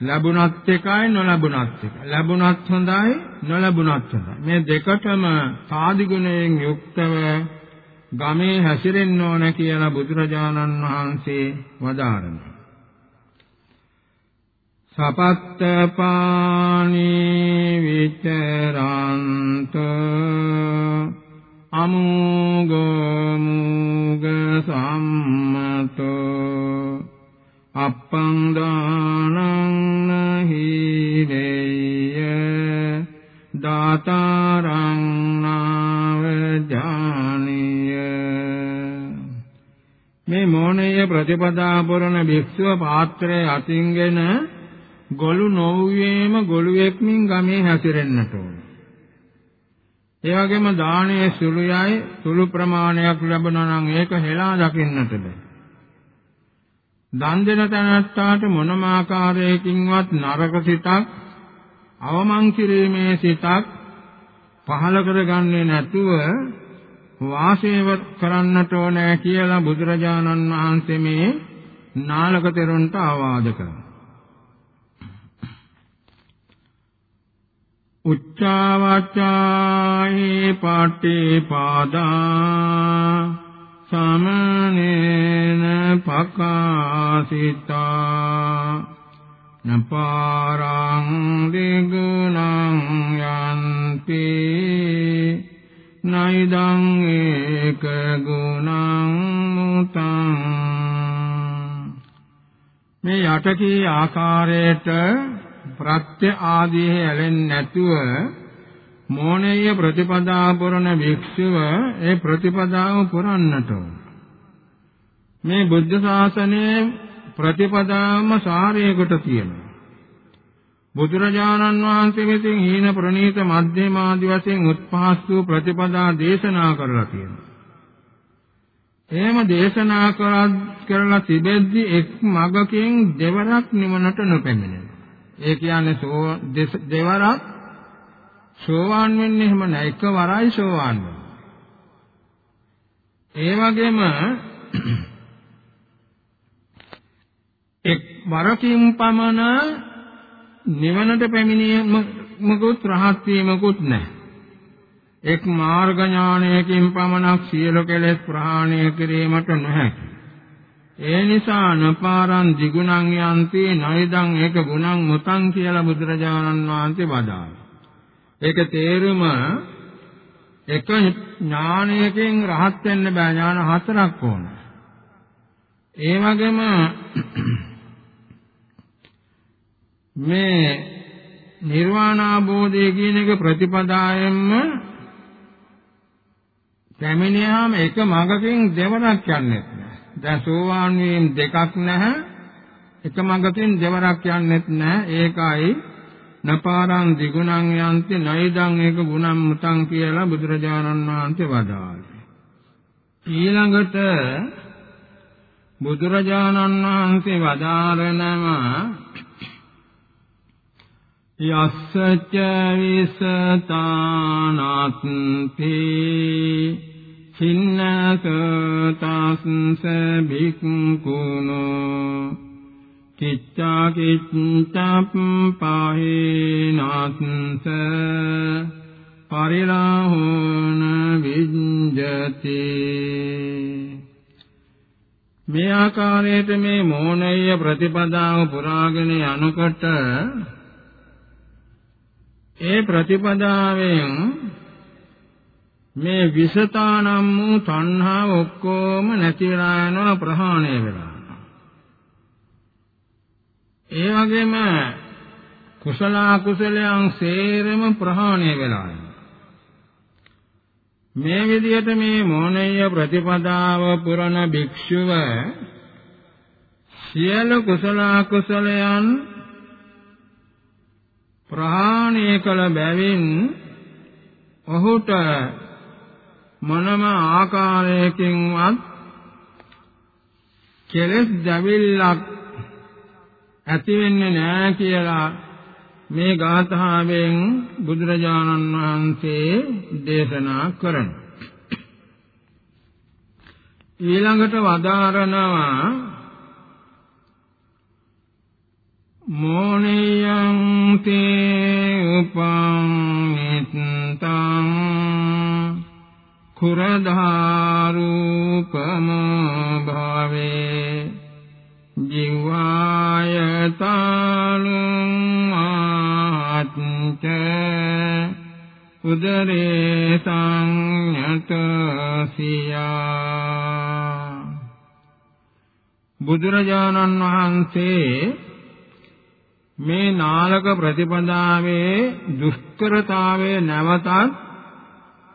ලැබුණත් එකයි නොලැබුණත් එකයි. ලැබුණත් හොඳයි නොලැබුණත් හොඳයි. මේ දෙකටම සාදි ගුණයෙන් යුක්තව ගමේ හැසිරෙන්න ඕන කියලා බුදුරජාණන් වහන්සේ වදාරනවා. සපත්ත පානි විචරන්ත අමුග මුග සම්මතෝ අප්පං දානං නහිරේය දාතාරං නාවජානිය මේ මොණයේ ප්‍රතිපදා පුරණ භික්ෂුව පාත්‍රයේ අතින්ගෙන ගොළු නොවුවේම ගොළුෙක්මින් ගමේ හැසිරෙන්නට ඕන. ඒ වගේම දානයේ සුළුයයි සුළු ප්‍රමාණයක් ලැබුණා නම් ඒක හෙලා දකින්නට බෑ. දන් දෙන තැනැත්තාට මොනම ආකාරයකින්වත් නරක සිතක් අවමන් කිරීමේ සිතක් පහල කරගන්නේ නැතුව වාසය කරන්නට ඕනේ කියලා බුදුරජාණන් වහන්සේ මේ නාලක තෙරුන්ට ආවාද කරනවා. උච්චාවචාහි පාටි පාදා සමනේන පකාසිතා නපාරං දිගුණං යන්ති නයිදං ඒක ගුණං මුතං මේ යටකී ආකාරයට ප්‍රත්‍ය ආදී ඇලෙන්නේ නැතුව මෝණේය ප්‍රතිපදා පුරන භික්ෂුව ඒ ප්‍රතිපදාව පුරන්නට මේ බුද්ධ ශාසනයේ ප්‍රතිපදාවම සාරයකට තියෙනවා. බුදුරජාණන් වහන්සේ විසින් හීන ප්‍රනීත මධ්‍යම ආදි වශයෙන් උත්පහස් වූ ප්‍රතිපදා දේශනා කරලා තියෙනවා. එහෙම දේශනා කරලා තිබෙද්දි එක් මගකින් දෙවරක් නිවනට නොපැමිණෙනවා. ඒ කියන්නේ දෙවරක් සෝවාන් වෙන්නේ එහෙම නැහැ එකවරයි සෝවාන් වෙන්නේ. ඒ වගේම එක් වරකින් පමණ නිවනට පැමිණීමකුත් රහත් වීමකුත් නැහැ. එක් මාර්ග ඥානයකින් පමණක් සියලු කෙලෙස් ප්‍රහාණය කිරීමට නොහැකි. ඒ නිසා නපාරං දිගුණං යන්ති නයිදං ඒක ගුණං මුතං කියලා බුදුරජාණන් වහන්සේ වදාළා. ඒක තේරුම එක ඥානයකින් රහත් වෙන්න බෑ ඥාන හතරක් ඕන. ඒ වගේම මේ නිර්වාණ අවබෝධය කියන එක ප්‍රතිපදායෙන්ම පැමිණියාම එක මඟකින් දෙවරක් යන්නේ නැහැ. දැන් සෝවාන් වීම දෙකක් නැහැ. එක මඟකින් දෙවරක් යන්නේත් නැහැ. ඒකයි නපාරං දිගුණං යන්ති නයිදං ඒක ගුණං මුතං කියලා බුදුරජාණන් වහන්සේ වදාළේ. ඊළඟට බුදුරජාණන් වහන්සේ වදාරනවා යස්සච විසතානත්ති සින්නස තස්ස භික්ඛුනෝ කිච්ඡා කිච්ඡප්පාහේනස්ස පරිලාහෝන විඤ්ජති මේ ආකාරයට මේ මෝනය ප්‍රතිපදාව පුරාගෙන යනකොට ඒ ප්‍රතිපදාවෙන් මේ විසතානම් වූ තණ්හාව ඔක්කොම නැතිලා යනවා ප්‍රහාණය වෙලා. ඒ වගේම කුසල කුසලයන් සේරම ප්‍රහාණය වෙලා මේ විදිහට මේ මොණය ප්‍රතිපදාව පුරණ භික්ෂුව සියලු කුසල කුසලයන් ප්‍රහාණය කළ බැවින් ඔහුට මොනම ආකාරයකින්වත් කෙලෙස් දැවිල්ලක් ඇති වෙන්නේ නැහැ කියලා මේ ගාථාවෙන් බුදුරජාණන් වහන්සේ දේශනා කරනවා. ඊළඟට වදාරනවා මොනියං තේ උපංිත්තං කුරධාරූපම භාවේ ජීවාය තාලුං ආත්ච උදරේ සංයත සියා. බුදුරජාණන් වහන්සේ මේ නාලක ප්‍රතිපදාවේ දුෂ්කරතාවය නැවතත්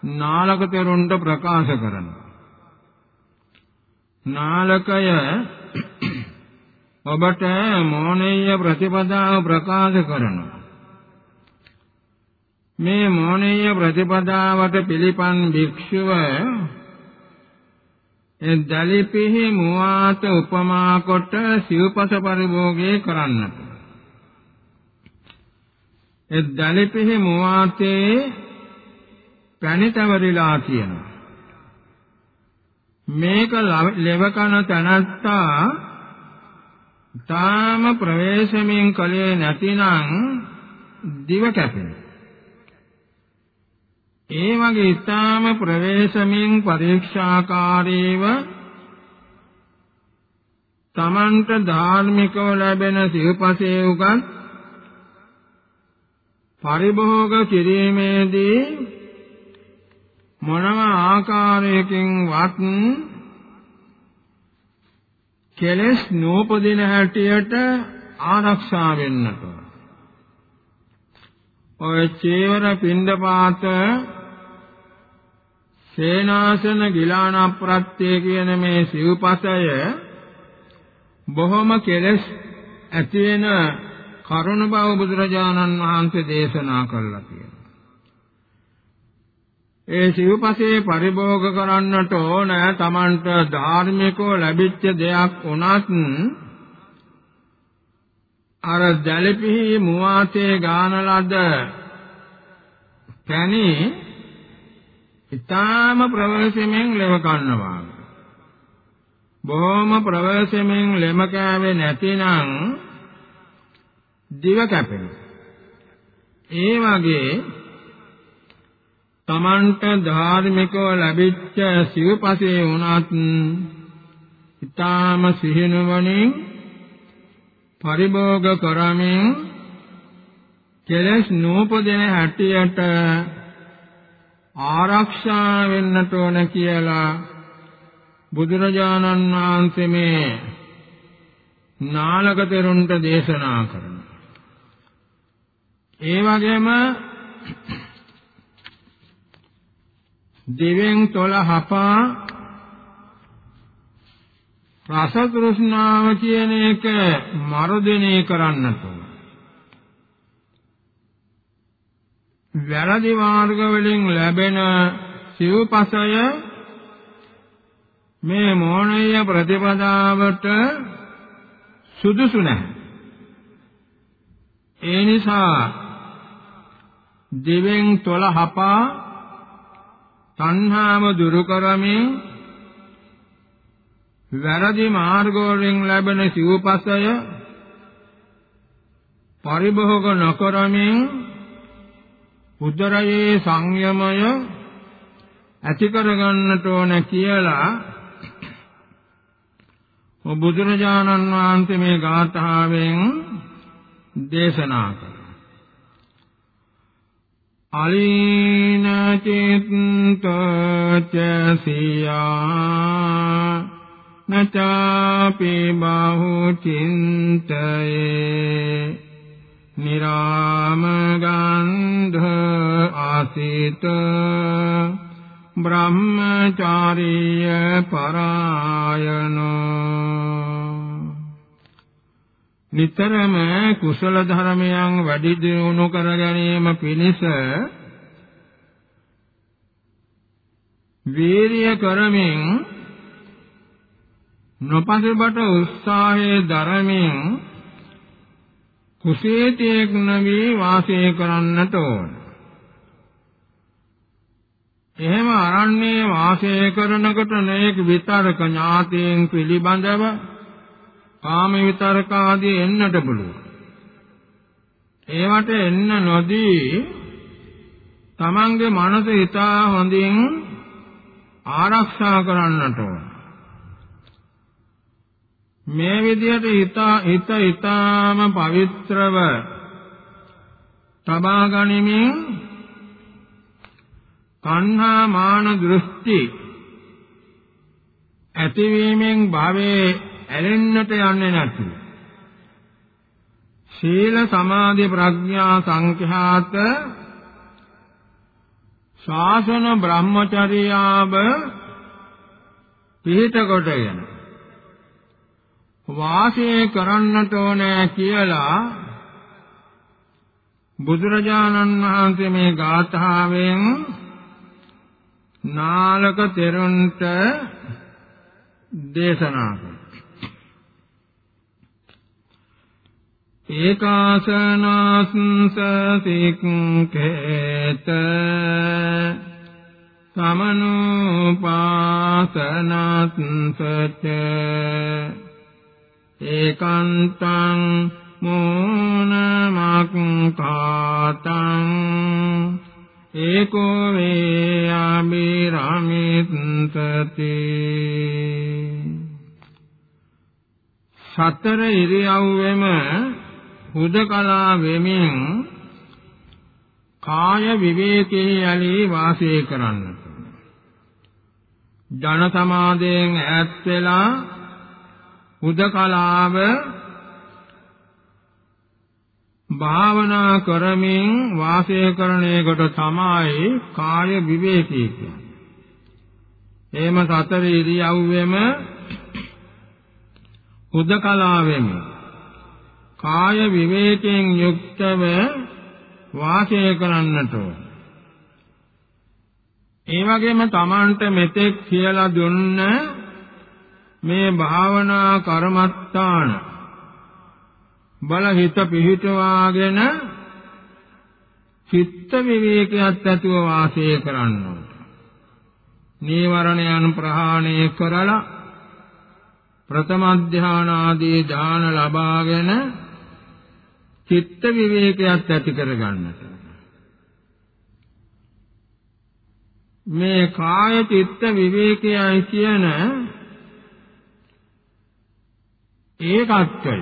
නාලක තෙරුන්ට ප්‍රකාශ කරනවා. නාලකය ඔබට මෝනීය ප්‍රතිපදාව ප්‍රකාශ කරනවා. මේ මෝනීය ප්‍රතිපදාවට පිළිපන් භික්ෂුව ඒ දලිපිහි මුවාත උපමා කොට සිව්පස පරිභෝගය කරන්නට. ඒ දලිපිහි මුවාතේ පැණිතවරිලා කියනවා මේක ලෙවකන තනත්තා තාම ප්‍රවේශමින් කලේ නැතිනම් දිව කැපෙනවා. ඒ වගේ ඊටාම ප්‍රවේශමින් පරීක්ෂාකාරීව තමන්ට ධාර්මිකව ලැබෙන සිව්පසේ උගත් පරිභෝග කිරීමේදී මොනම ආකාරයකින්වත් කෙලස් නූපදින හැටියට ආරක්ෂා වෙන්නට ඔය චේවර පින්ඩපාත සේනාසන ගිලාන ප්‍රත්‍ය කියන මේ සිව්පසය බොහොම කෙලස් ඇති වෙන කරුණ බව බුදුරජාණන් වහන්සේ දේශනා කළා කියලා. ඒ සිව්පසේ පරිභෝග කරන්නට ඕන තමන්ට ධාර්මිකව ලැබිච්ච දෙයක් වුණත් අර දැලපිහි මුවාතේ ගාන ලද පැණි ඊටාම ප්‍රවේශමෙන් ලෙව කන්නවා බොහොම ප්‍රවේශමෙන් ලෙම කෑවේ නැතිනම් දිව කැපෙනවා. ඒ වගේ තමන්ට ධාර්මිකව ලැබිච්ච සිව්පසේ වුණත් ඊටාම සිහිනුවණින් පරිභෝග කරමින් කෙලස් නූපදින හැටියට ආරක්ෂා වෙන්නට ඕන කියලා බුදුරජාණන් වහන්සේ මේ නාලක තෙරුන්ට දේශනා කරනවා. ඒ වගේම දෙවෙන් තොල හපා රස තෘෂ්ණාව කියන එක මර්ධනය කරන්නට ඕන. වැරදි මාර්ග වලින් ලැබෙන සිව්පසය මේ මෝණීය ප්‍රතිපදාවට සුදුසු නැහැ. ඒ නිසා දෙවෙන් තොල හපා තණ්හාව දුරු කරමින් වැරදි මාර්ග වලින් ලැබෙන සිව්පසය පරිභෝග නොකරමින් උදරයේ සංයමය ඇති කරගන්නට ඕන කියලා බුදුරජාණන් වහන්සේ මේ ගාථාවෙන් දේශනා කළා. අලීන චිත්තච සියා නචාපි බහු චින්තයේ නිරාම ගන්ධ ආසිත බ්‍රහ්මචාරීය පරායනෝ නිතරම කුසල ධර්මයන් වැඩි දියුණු කර ගැනීම පිණිස වීරිය කරමින් නොපසුබට උත්සාහයේ ධර්මයෙන් කුසීතයෙක් නොවි වාසය කරන්නට ඕන. එහෙම අරන්නේ වාසය කරනකොට නොයෙක් විතරක ඥාතීන් පිළිබඳව කාම විතරක ආදී එන්නට පුළුවන්. ඒවට එන්න නොදී තමන්ගේ මනස ඉතා හොඳින් ආරක්ෂා කරන්නට ඕන. මේ විදිහට හිත හිත ඊටාම පවිත්‍රව තබා ගනිමින් තණ්හා මාන දෘෂ්ටි ඇතිවීමෙන් භවයේ ඇලෙන්නට යන්නේ නැති සීල සමාධි ප්‍රඥා සංඛ්‍යාත ශාසන බ්‍රහ්මචර්යාව පිහිට කොටගෙන වාසය කරන්නට ඕනේ කියලා බුදුරජාණන් වහන්සේ මේ ගාථාවෙන් නාලක තෙරුන්ට දේශනා කළා. ඒකාසනස්ස සික්ඛේත සමනුපාසනස්ස ඒකාන්තං මෝනමක්ඛාතං ඒකෝ වේ අබිරමිත්තති සතර ඉරියව්වෙම හුදකලා වෙමින් කාය විවේකයේ යලී වාසය කරන්නට ජන සමාදයෙන් ඈත් වෙලා හුදකලාව භාවනා කරමින් වාසය කරන එකට තමයි කාය විවේකී කියන්නේ. එහෙම සතර ඉරියව්වෙම උදකලාවෙම කාය විවේකයෙන් යුක්තව වාසය කරන්නට ඒ වගේම Tamanට මෙතෙක් කියලා දුන්න මේ භාවනා කර්මත්තාන බල හිත පිහිටවාගෙන චිත්ත විවේකයක් ඇතුව වාසය කරන්න ඕන. නීවරණයන් ප්‍රහාණය කරලා ප්‍රථම ධාන ආදී ඥාන ලබාගෙන චිත්ත විවේකයක් ඇති කරගන්නට. මේ කාය චිත්ත විවේකයයි කියන ඒකත්වය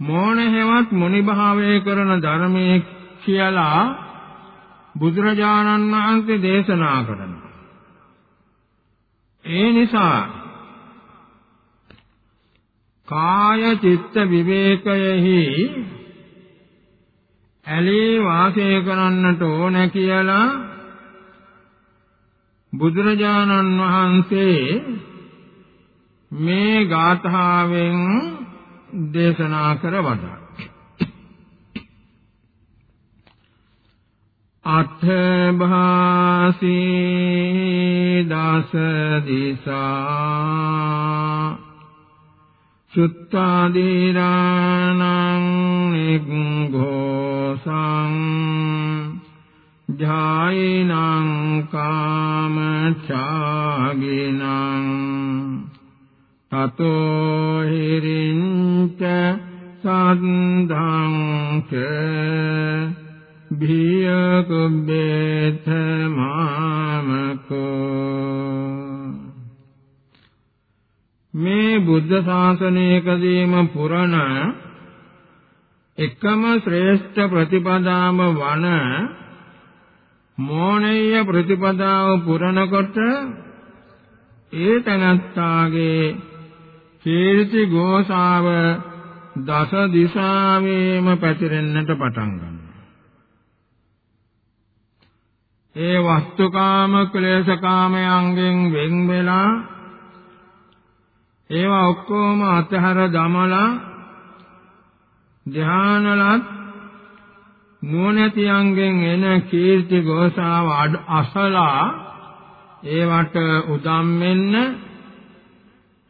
මෝණ හේවත් මොනි භාවයේ කරන ධර්මයේ කියලා බුදුරජාණන් වහන්සේ දේශනා කරනවා. ඒ නිසා කාය චිත්ත විවේකයෙහි ඇලී වාසය කරන්නට ඕන කියලා බුදුරජාණන් වහන්සේ මේ ගාථාවෙන් දේශනා කර වදා අත්ථ භාසී දස දිසා සුත්තාදීරාණං නිග්ඝෝසං ජායිනං කාමචාගිනං තතෝ හිරින්ච සන්ධං ච භියකුබ්බේත මාමකෝ මේ බුද්ධ ශාසනයකදීම පුරණ එකම ශ්‍රේෂ්ඨ ප්‍රතිපදාම වන මෝණීය ප්‍රතිපදාව පුරණකොට ඒ තනත්තාගේ කීර්ති ഘോഷාව දස දිශාවේම පැතිරෙන්නට පටන් ගන්නවා. ඒ වස්තුකාම ක්ලේශකාමයන්ගෙන් වෙන් වෙලා ඒවා ඔක්කොම අතහැර දමලා ධානලත් නුවණැතියන්ගෙන් එන කීර්ති ഘോഷාව අසලා ඒවට උදම් වෙන්න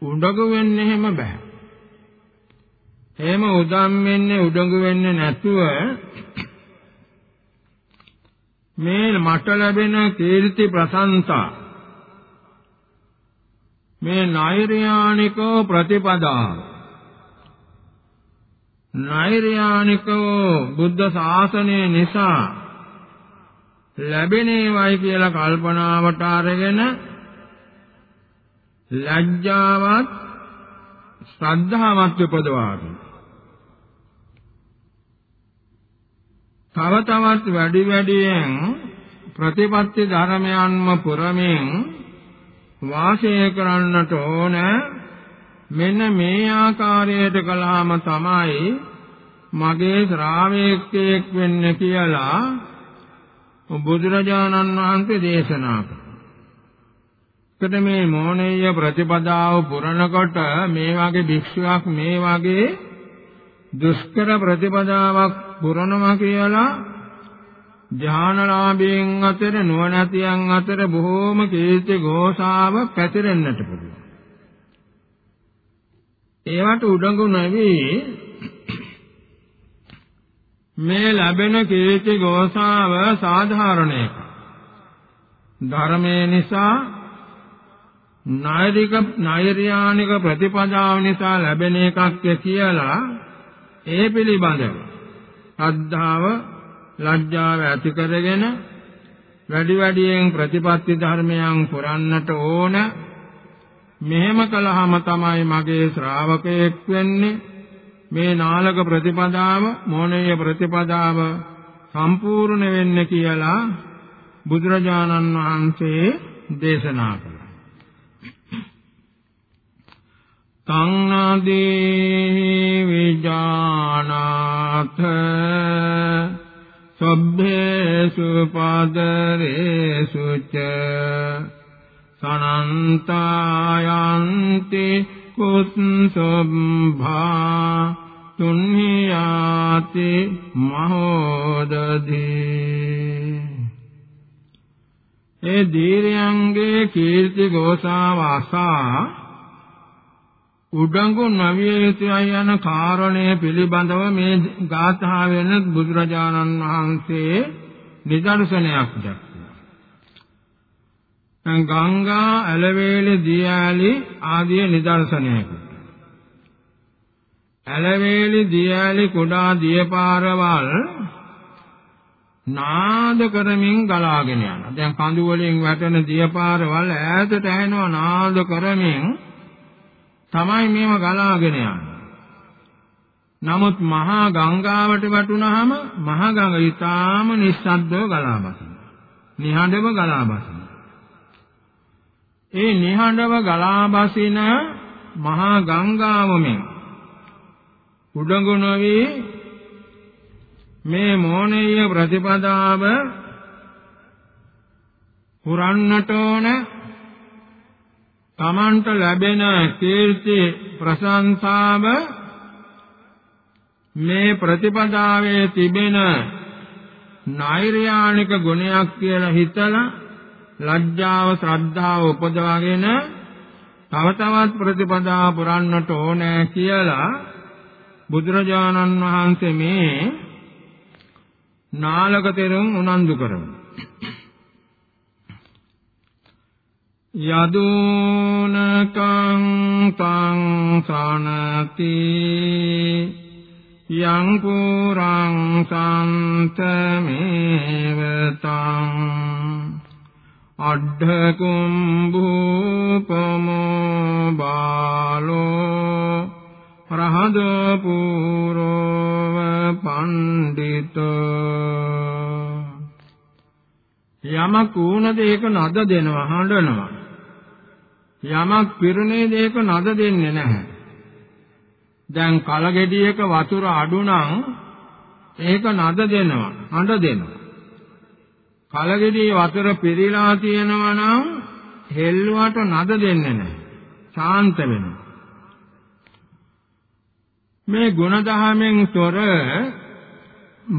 උඩඟු වෙන්න එහෙම බෑ. එහෙම උදම් වෙන්නේ උඩඟු වෙන්නේ නැතුව මේ මට ලැබෙන කීර්ති ප්‍රශංසා මේ නෛර්යානික ප්‍රතිපදා. නෛර්යානිකෝ බුද්ධ ශාසනය නිසා ලැබෙනේවයි කියලා කල්පනාවට අරගෙන ලැජ්ජාවත් ශ්‍රද්ධාවත් උපදවාගෙන තව තවත් වැඩි වැඩියෙන් ප්‍රතිපත්ති ධර්මයන්ම පුරමින් වාසය කරන්නට ඕන මෙන්න මේ ආකාරයට කළාම තමයි මගේ ශ්‍රාවකයෙක් වෙන්න කියලා බුදුරජාණන් වහන්සේ දේශනා කළා. මේ මොණේය ප්‍රතිපදාව පුරනකොට මේ වගේ භික්ෂුවක් මේ වගේ දුෂ්කර ප්‍රතිපදාවක් පුරනවා කියලා ඥානලාභීන් අතර නුවණැතියන් අතර බොහෝම කීර්ති ഘോഷාව පැතිරෙන්නට පුළුවන්. ඒවට උඩඟු නැවි මේ ලැබෙන කීර්ති ഘോഷාව සාධාරණ එක. ධර්මයේ නිසා නායරික නායරියානික ප්‍රතිපදාව නිසා ලැබෙන එකක් කියලා ඒ පිළිබඳව අද්ධාව ලැජ්ජාව ඇති කරගෙන වැඩි වැඩියෙන් ප්‍රතිපත්ති ධර්මයන් පුරන්නට ඕන මෙහෙම කළාම තමයි මගේ ශ්‍රාවකයෙක් වෙන්නේ මේ නාලක ප්‍රතිපදාව මොණේය ප්‍රතිපදාව සම්පූර්ණ වෙන්නේ කියලා බුදුරජාණන් වහන්සේ දේශනා කළා. තංනාදී විජානාත සබ්බේසු පාදරේසු ච සනන්තායන්ති කුත්සොම්භා තුන්හියාති මහෝදදී ඒ දීර්යංගේ කීර්ති ගෝසාව අසා උඩඟු නවිය යුතුයයි යන කාරණය පිළිබඳව මේ ගාථාවෙන් බුදුරජාණන් වහන්සේ නිදර්ශනයක් දක්වනවා ගංගා ඇලවේලි දියාලි ආදී නිදර්ශනයකට ඇලවේලි දියාලි කුඩා දියපාරවල් නාද කරමින් ගලාගෙන යනවා. දැන් කඳු වලින් වැටෙන දියපාරවල් ඈතට ඇහෙනවා නාද කරමින් තමයි මේව ගලාගෙන යන්නේ. නමුත් මහා ගංගාවට වැටුනහම මහා ගඟ ඊටාම නිස්සද්දව ගලා බසිනවා. නිහඬව ගලා බසිනවා. ඒ නිහඬව ගලා බසින මහා ගංගාවමෙන් උඩඟු නොවි මේ මෝණීය ප්‍රතිපදාව පුරන්නට ඕන තමන්ට ලැබෙන කීර්ති ප්‍රශංසාව මේ ප්‍රතිපදාවේ තිබෙන නෛර්යානික ගුණයක් කියලා හිතලා ලැජ්ජාව ශ්‍රද්ධාව උපදවාගෙන තව තවත් ප්‍රතිපදා පුරන්නට ඕනේ කියලා බුදුරජාණන් වහන්සේ මේ නාලක තෙරුන් උනන්දු කරනවා. යදුනකං තං සනති යං පුරං සම්තමේවතං අඩ්ඨකුම්භූපමෝ බාලෝ රහද පූරව පණ්ඩිත යමක් ඌන දෙයක නද දෙනවා හඬනවා යමක් පිරුණේ දෙයක නද දෙන්නේ නැහැ දැන් කලගෙඩියක වතුර අඩු නම් ඒක නද දෙනවා හඬ දෙනවා කලගෙඩියේ වතුර පිරීලා තියෙනවා නම් හෙල්ලුවට නද දෙන්නේ නැහැ. ශාන්ත වෙනවා. මේ ගුණධහමෙන් තොර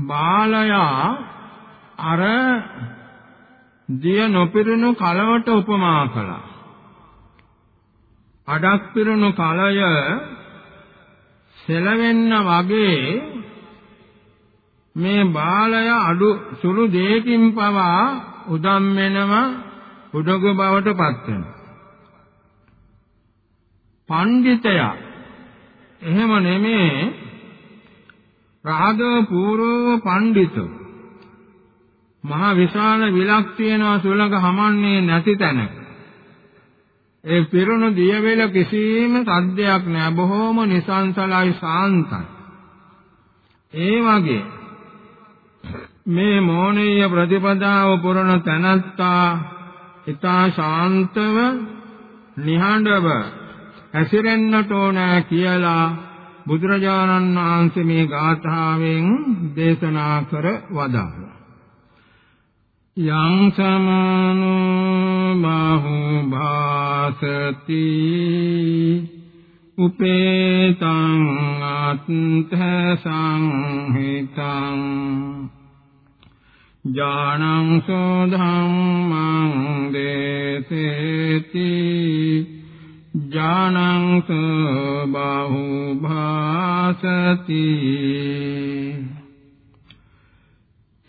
බාලයා අර දිය නොපිරුණු කලවට උපමා කළා. අඩක් පිරුණු කලය සෙලවෙන්න වගේ මේ බාලය අඩු සුළු දෙයකින් පවා උදම් වෙනව උඩග බවට පත් වෙනවා. පඬිතයා. එහෙම නෙමේ රාදෝ පූර්ව පඬිතු. මහ විශාල විලක් තියෙනවා සුළඟ හමන්නේ නැති තැනක. ඒ පිරුණු දියවැල කිසිම සද්දයක් නැහැ බොහොම නිසංසලයි සාන්තයි ඒ වගේ මේ මෝනීය ප්‍රතිපදාව පුරණ තනත්තා ඊතා ශාන්තව නිහඬව ඇසිරෙන්නට ඕන කියලා බුදුරජාණන් වහන්සේ මේ ගාථාවෙන් දේශනා කර වදාළා. යං සමනෝ බාහු භාසති උපේතං අත්ථ සංහිතං ඥානං සෝ ධම්මං දේසේති ඥානං සෝ බාහු භාසති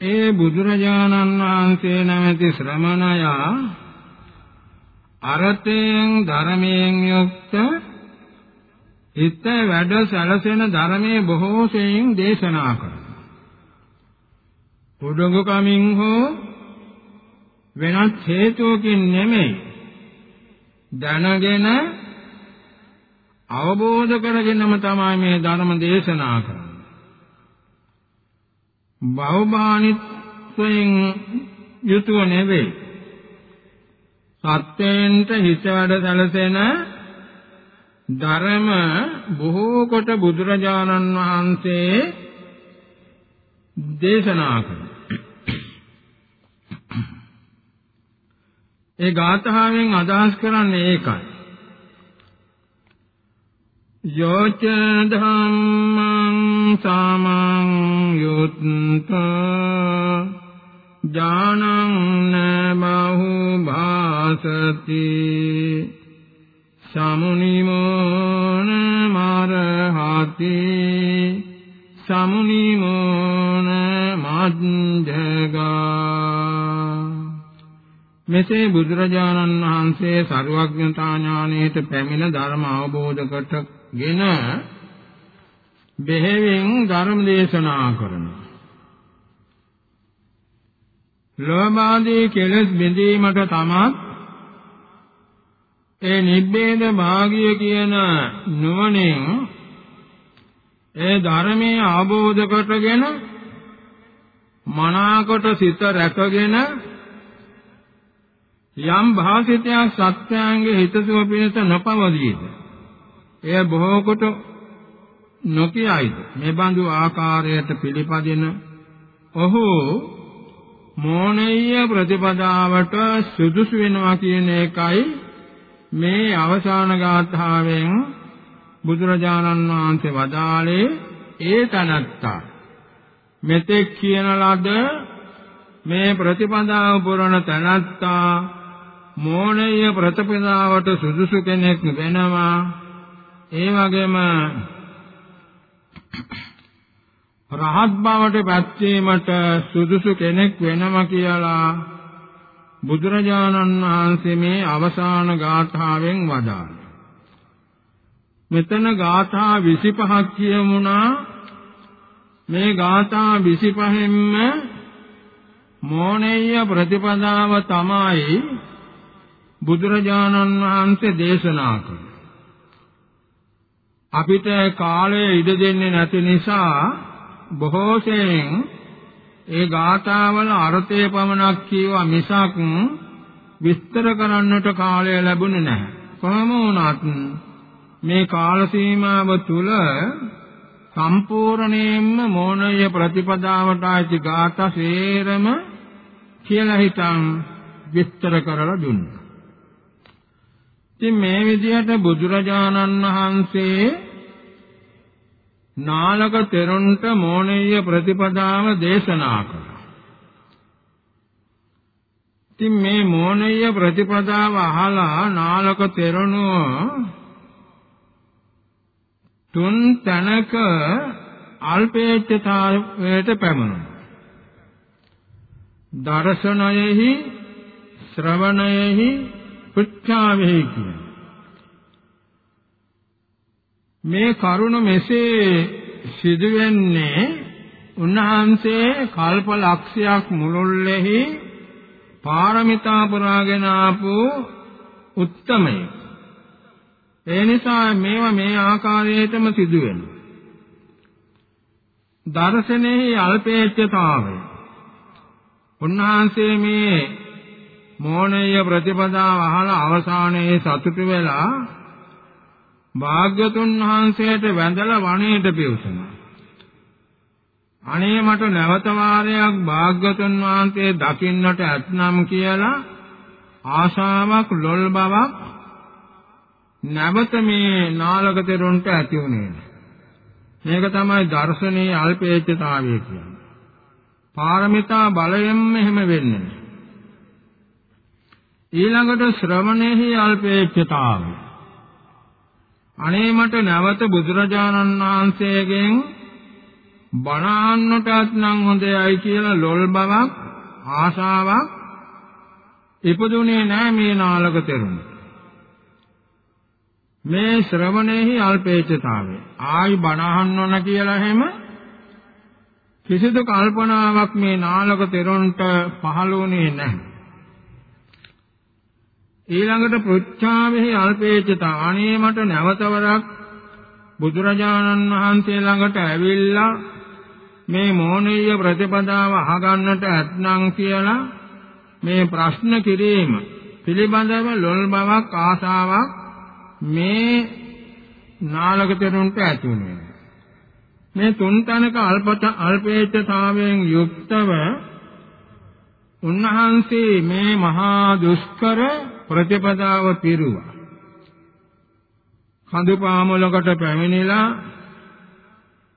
ඒ බුදුරජාණන් වහන්සේ නැමැති ශ්‍රමණයා අරතෙන් ධර්මයෙන් යුක්ත හිත වැඩ සැලසෙන ධර්මයේ බොහෝ සෙයින් දේශනා කරා උඩඟු කමින් හෝ වෙනත් හේතුවකින් නෙමෙයි දැනගෙන අවබෝධ කරගෙනම තමයි මේ ධර්ම දේශනා කරන්නේ. බහුබානිත්වයෙන් යුතුව නෙවෙයි. සත්‍යයෙන්ට හිත වැඩ සැලසෙන ධර්ම බොහෝ කොට බුදුරජාණන් වහන්සේ දේශනා කළා. ඒ ගාථාවෙන් අදහස් කරන්නේ ඒකයි. යෝච ධම්මං සමං යුත්ත ඥානං නමහු භාසති සමුනිමෝන මරහති සමුනිමෝන මද්දගා මෙසේ බුදුරජාණන් වහන්සේ සර්වඥතා ඥානයට පැමිණ ධර්ම අවබෝධ කරගෙන බෙහෙවින් ධර්ම දේශනා කරනවා. ලෝභාදී කෙලෙස් බිඳීමට තමත් ඒ නිබ්බේද භාගිය කියන නුවණින් ඒ ධර්මයේ අවබෝධ කරගෙන මනාකොට සිත රැකගෙන යම් භාසිතයක් සත්‍යයන්ගේ හිතසුව පිණිස නොපවදීද එය බොහෝ කොට නොකියයිද? මේ බඳු ආකාරයට පිළිපදින ඔහු මෝනීය ප්‍රතිපදාවට සුදුසු වෙනවා කියන එකයි මේ අවසාන ගාථාවෙන් බුදුරජාණන් වහන්සේ වදාළේ ඒ තනත්තා. මෙතෙක් කියන ලද මේ ප්‍රතිපදාව පුරණ තනත්තා මෝණය ප්‍රතිපදාවට සුදුසු කෙනෙක් වෙනවා. ඒ වගේම රහත් බවට පත්වීමට සුදුසු කෙනෙක් වෙනවා කියලා බුදුරජාණන් වහන්සේ මේ අවසාන ගාථාවෙන් වදාළා. මෙතන ගාථා 25ක් කියමුණා මේ ගාථා 25න්ම මෝණේය ප්‍රතිපදාව තමයි බුදුරජාණන් වහන්සේ දේශනා කළේ. අපිට කාලය ඉඩ දෙන්නේ නැති නිසා බොහෝසෙන් ඒ ගාථාවල අර්ථය පමණක් කියවා මිසක් විස්තර කරන්නට කාලය ලැබුණේ නැහැ. කොහොම වුණත් මේ කාල සීමාව තුළ සම්පූර්ණයෙන්ම මෝනීය ප්‍රතිපදාවට ආйти ගාථා සේරම කියලා හිතන් විස්තර කරලා දුන්නා. ඉතින් මේ විදිහට බුදුරජාණන් වහන්සේ නාලක තෙරුන්ට මෝනීය ප්‍රතිපදාව දේශනා කළා. ඉතින් මේ මෝනීය ප්‍රතිපදාව අහලා නාලක තෙරුණෝ තුන් තැනක අල්පේච්ඡතාවයට පැමුණුණා. දර්ශනයෙහි ශ්‍රවණයෙහි පුච්ඡාවෙහි කියන මේ කරුණ මෙසේ සිදුවෙන්නේ උන්වහන්සේ කල්ප ලක්ෂයක් මුළුල්ලේහි පාරමිතා පුරාගෙන ආපු උත්තමයෙක්. ඒ නිසා මේවා මේ ආකාරයටම සිදු වෙනවා. දර්ශනයේ අල්පේච්ඡතාවය. උන්වහන්සේ මේ මෝණය ප්‍රතිපදාව අහලා අවසානයේ සතුටු වෙලා භාග්‍යතුන් වහන්සේට වැඳලා වණේට පිවිසුණා. අනේ මට නැවත වාරයක් භාග්‍යතුන් වහන්සේ දකින්නට ඇතනම් කියලා ආශාවක් ලොල් බවක් නැවත මේ නාලක තෙරුන්ට ඇති වුණේ. මේක තමයි දර්ශනීය අල්පේච්ඡතාවය කියන්නේ. පාරමිතා බලයෙන්ම එහෙම වෙන්නේ. ඊළඟට ශ්‍රවණෙහි අල්පේච්ඡතාවය. අනේ මට නැවත බුදුරජාණන් වහන්සේගෙන් බණ අහන්නටත් නම් හොඳයි කියලා ලොල් බවක් ආශාවක් ඉපදුනේ නැහැ මේ නාලක තෙරුණ. මේ ශ්‍රවණෙහි අල්පේච්ඡතාවය. ආයි බණ අහන්න ඕන කියලා හැම කිසිදු කල්පනාවක් මේ නාලක තෙරුන්ට පහළ වුණේ නැහැ. ඊළඟට පෘච්ඡාවෙහි අල්පේච්ඡතා අනේ මට නැවතවරක් බුදුරජාණන් වහන්සේ ළඟට ඇවිල්ලා මේ මෝනීය ප්‍රතිපදාව අහගන්නට ඇත්නම් කියලා මේ ප්‍රශ්න කිරීම පිළිබඳව ලොල් බවක් ආසාවක් මේ නාලක තෙරුන්ට ඇති වුණේ. මේ තුන් තැනක අල්පත අල්පේච්ඡතාවයෙන් යුක්තව උන්වහන්සේ මේ මහා දුෂ්කර ප්‍රතිපදාව පිරුවා කඳු පාමුලකට පැමිණිලා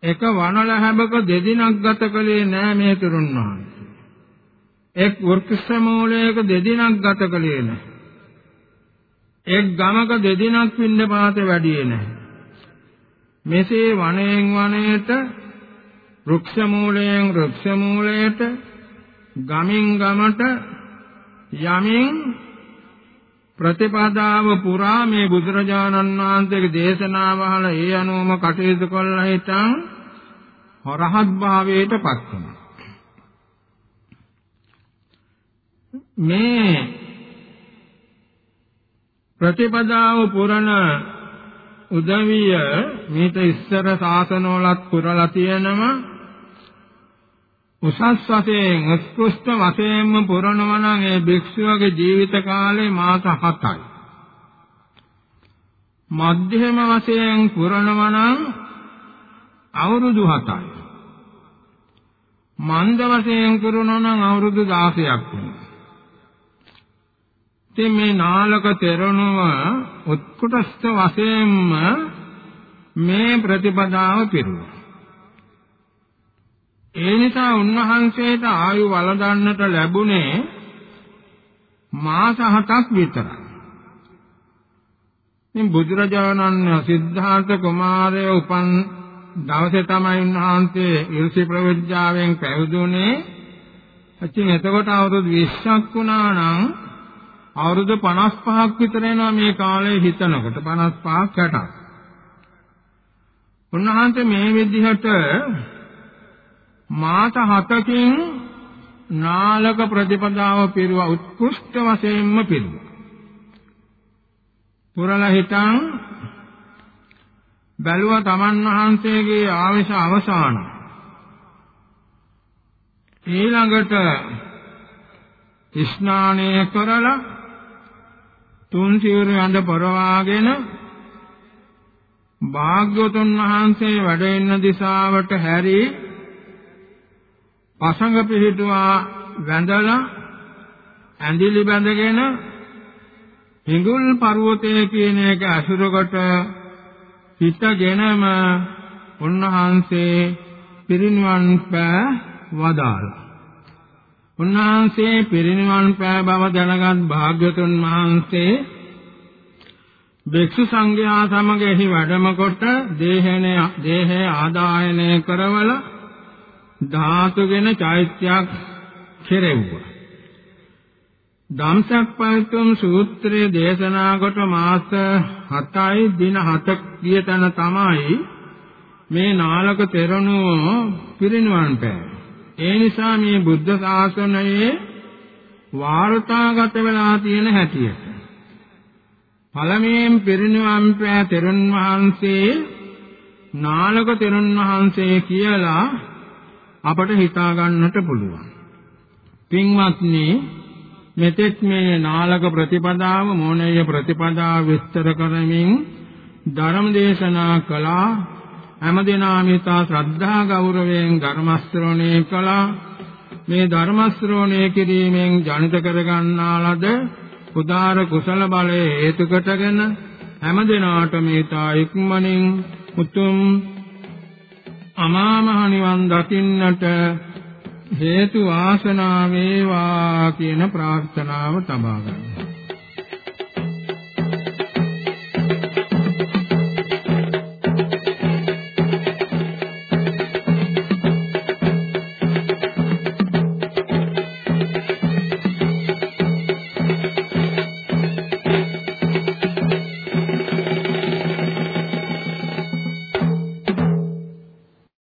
එක වනල හැබක දෙදිනක් ගත කළේ නෑ මේ තුරුන් වහන්සේ. එක් වෘක්ෂ මූලයක දෙදිනක් ගත කළේ නෑ. එක් ගමක දෙදිනක් පින්න පාතේ වැඩියේ නෑ. මෙසේ වනයෙන් වනයේට වෘක්ෂ මූලයෙන් වෘක්ෂ මූලයට ගමින් ගමට යමින් ප්‍රතිපදාව පුරා මේ බුදුරජාණන් වහන්සේගේ දේශනාව අහලා ඒ අනුවම කටයුතු කළා හිටන් රහත් භාවයට පත් වෙනවා. මේ ප්‍රතිපදාව පුරණ උදවිය මේත ඉස්සර සාසනවලත් පුරලා තියෙනවා උසස් වශයෙන් උත්කෘෂ්ඨ වශයෙන්ම පුරනවා නම් ඒ භික්ෂුවගේ ජීවිත කාලේ මාස 7යි. මධ්‍යම වශයෙන් පුරනවා නම් අවුරුදු 7යි. මන්ද වශයෙන් පුරනවා නම් අවුරුදු 16ක් වෙනවා. ඉතින් මේ නාලක තෙරණුව උත්කෘෂ්ඨ වශයෙන්ම මේ ප්‍රතිපදාව පිරුවා. ඒ නිසා උන්වහන්සේට ආයු වළඳන්නට ලැබුණේ මාස 7ක් විතරයි. ඉතින් බුදුරජාණන් සිද්ධාර්ථ කුමාරය උපන් දවසේ තමයි උන්වහන්සේ ඍෂි ප්‍රවිද්‍යාවෙන් පැවිදුනේ. ඉතින් එතකොට අවුරුදු 20ක් වුණා නම් අවුරුදු 55ක් විතර එනවා මේ කාලේ හිතනකොට 55ක් 60ක්. උන්වහන්සේ මේ විදිහට මාස 7කින් නාලක ප්‍රතිපදාව පිරුව උත්කෘෂ්ඨ වශයෙන්ම පිරුව. පුරලා හිටන් බැලුවා තමන් වහන්සේගේ ආවේශ අවසාන. ඊළඟට ස්නානය කරලා තුන් සිවුරු ඇඳ පරවාගෙන භාග්‍යවතුන් වහන්සේ වැඩ ඉන්න දිශාවට හැරී පසඟ පිහිටුවා වැඳලා ඇඳිලි බැඳගෙන හිඟුල් පර්වතය කියන එක අසුරකට හිතගෙනම උන්වහන්සේ පිරිනිවන් පෑ වදාළා. උන්වහන්සේ පිරිනිවන් පෑ බව දැනගත් භාග්‍යතුන් වහන්සේ භික්ෂු සංඝයා සමග එහි වැඩම කොට දේහනේ දේහය ආදායනය කරවලා ධාතුගෙන චෛත්‍යයක් කෙරෙව්වා. ධම්සක් පවිත්‍රම් සූත්‍රයේ දේශනා කොට මාස 7යි දින 7ක් ගිය තැන තමයි මේ නාලක තෙරණුව පිරිනිවන් පෑ. ඒ නිසා මේ බුද්ධ ශාසනයේ වාර්තාගත වෙලා තියෙන හැටියට පළමුවෙන් පිරිනිවන් පෑ තෙරුන් වහන්සේ නාලක තෙරුන් වහන්සේ කියලා අපට හිතා ගන්නට පුළුවන්. පින්වත්නි මෙතෙක් මේ නාලක ප්‍රතිපදාව මොණේය ප්‍රතිපදාව විස්තර කරමින් ධර්ම දේශනා කළා හැමදෙනාම ඉතා ශ්‍රද්ධා ගෞරවයෙන් ධර්ම ශ්‍රවණය කළා මේ ධර්ම ශ්‍රවණය කිරීමෙන් ජනිත කරගන්නා ලද උදාර කුසල බලය හේතු කොටගෙන හැමදෙනාට මේ තා ඉක්මනින් උතුම් අමා මහ නිවන් දකින්නට හේතු වාසනා වේවා කියන ප්‍රාර්ථනාව තබා ගන්නවා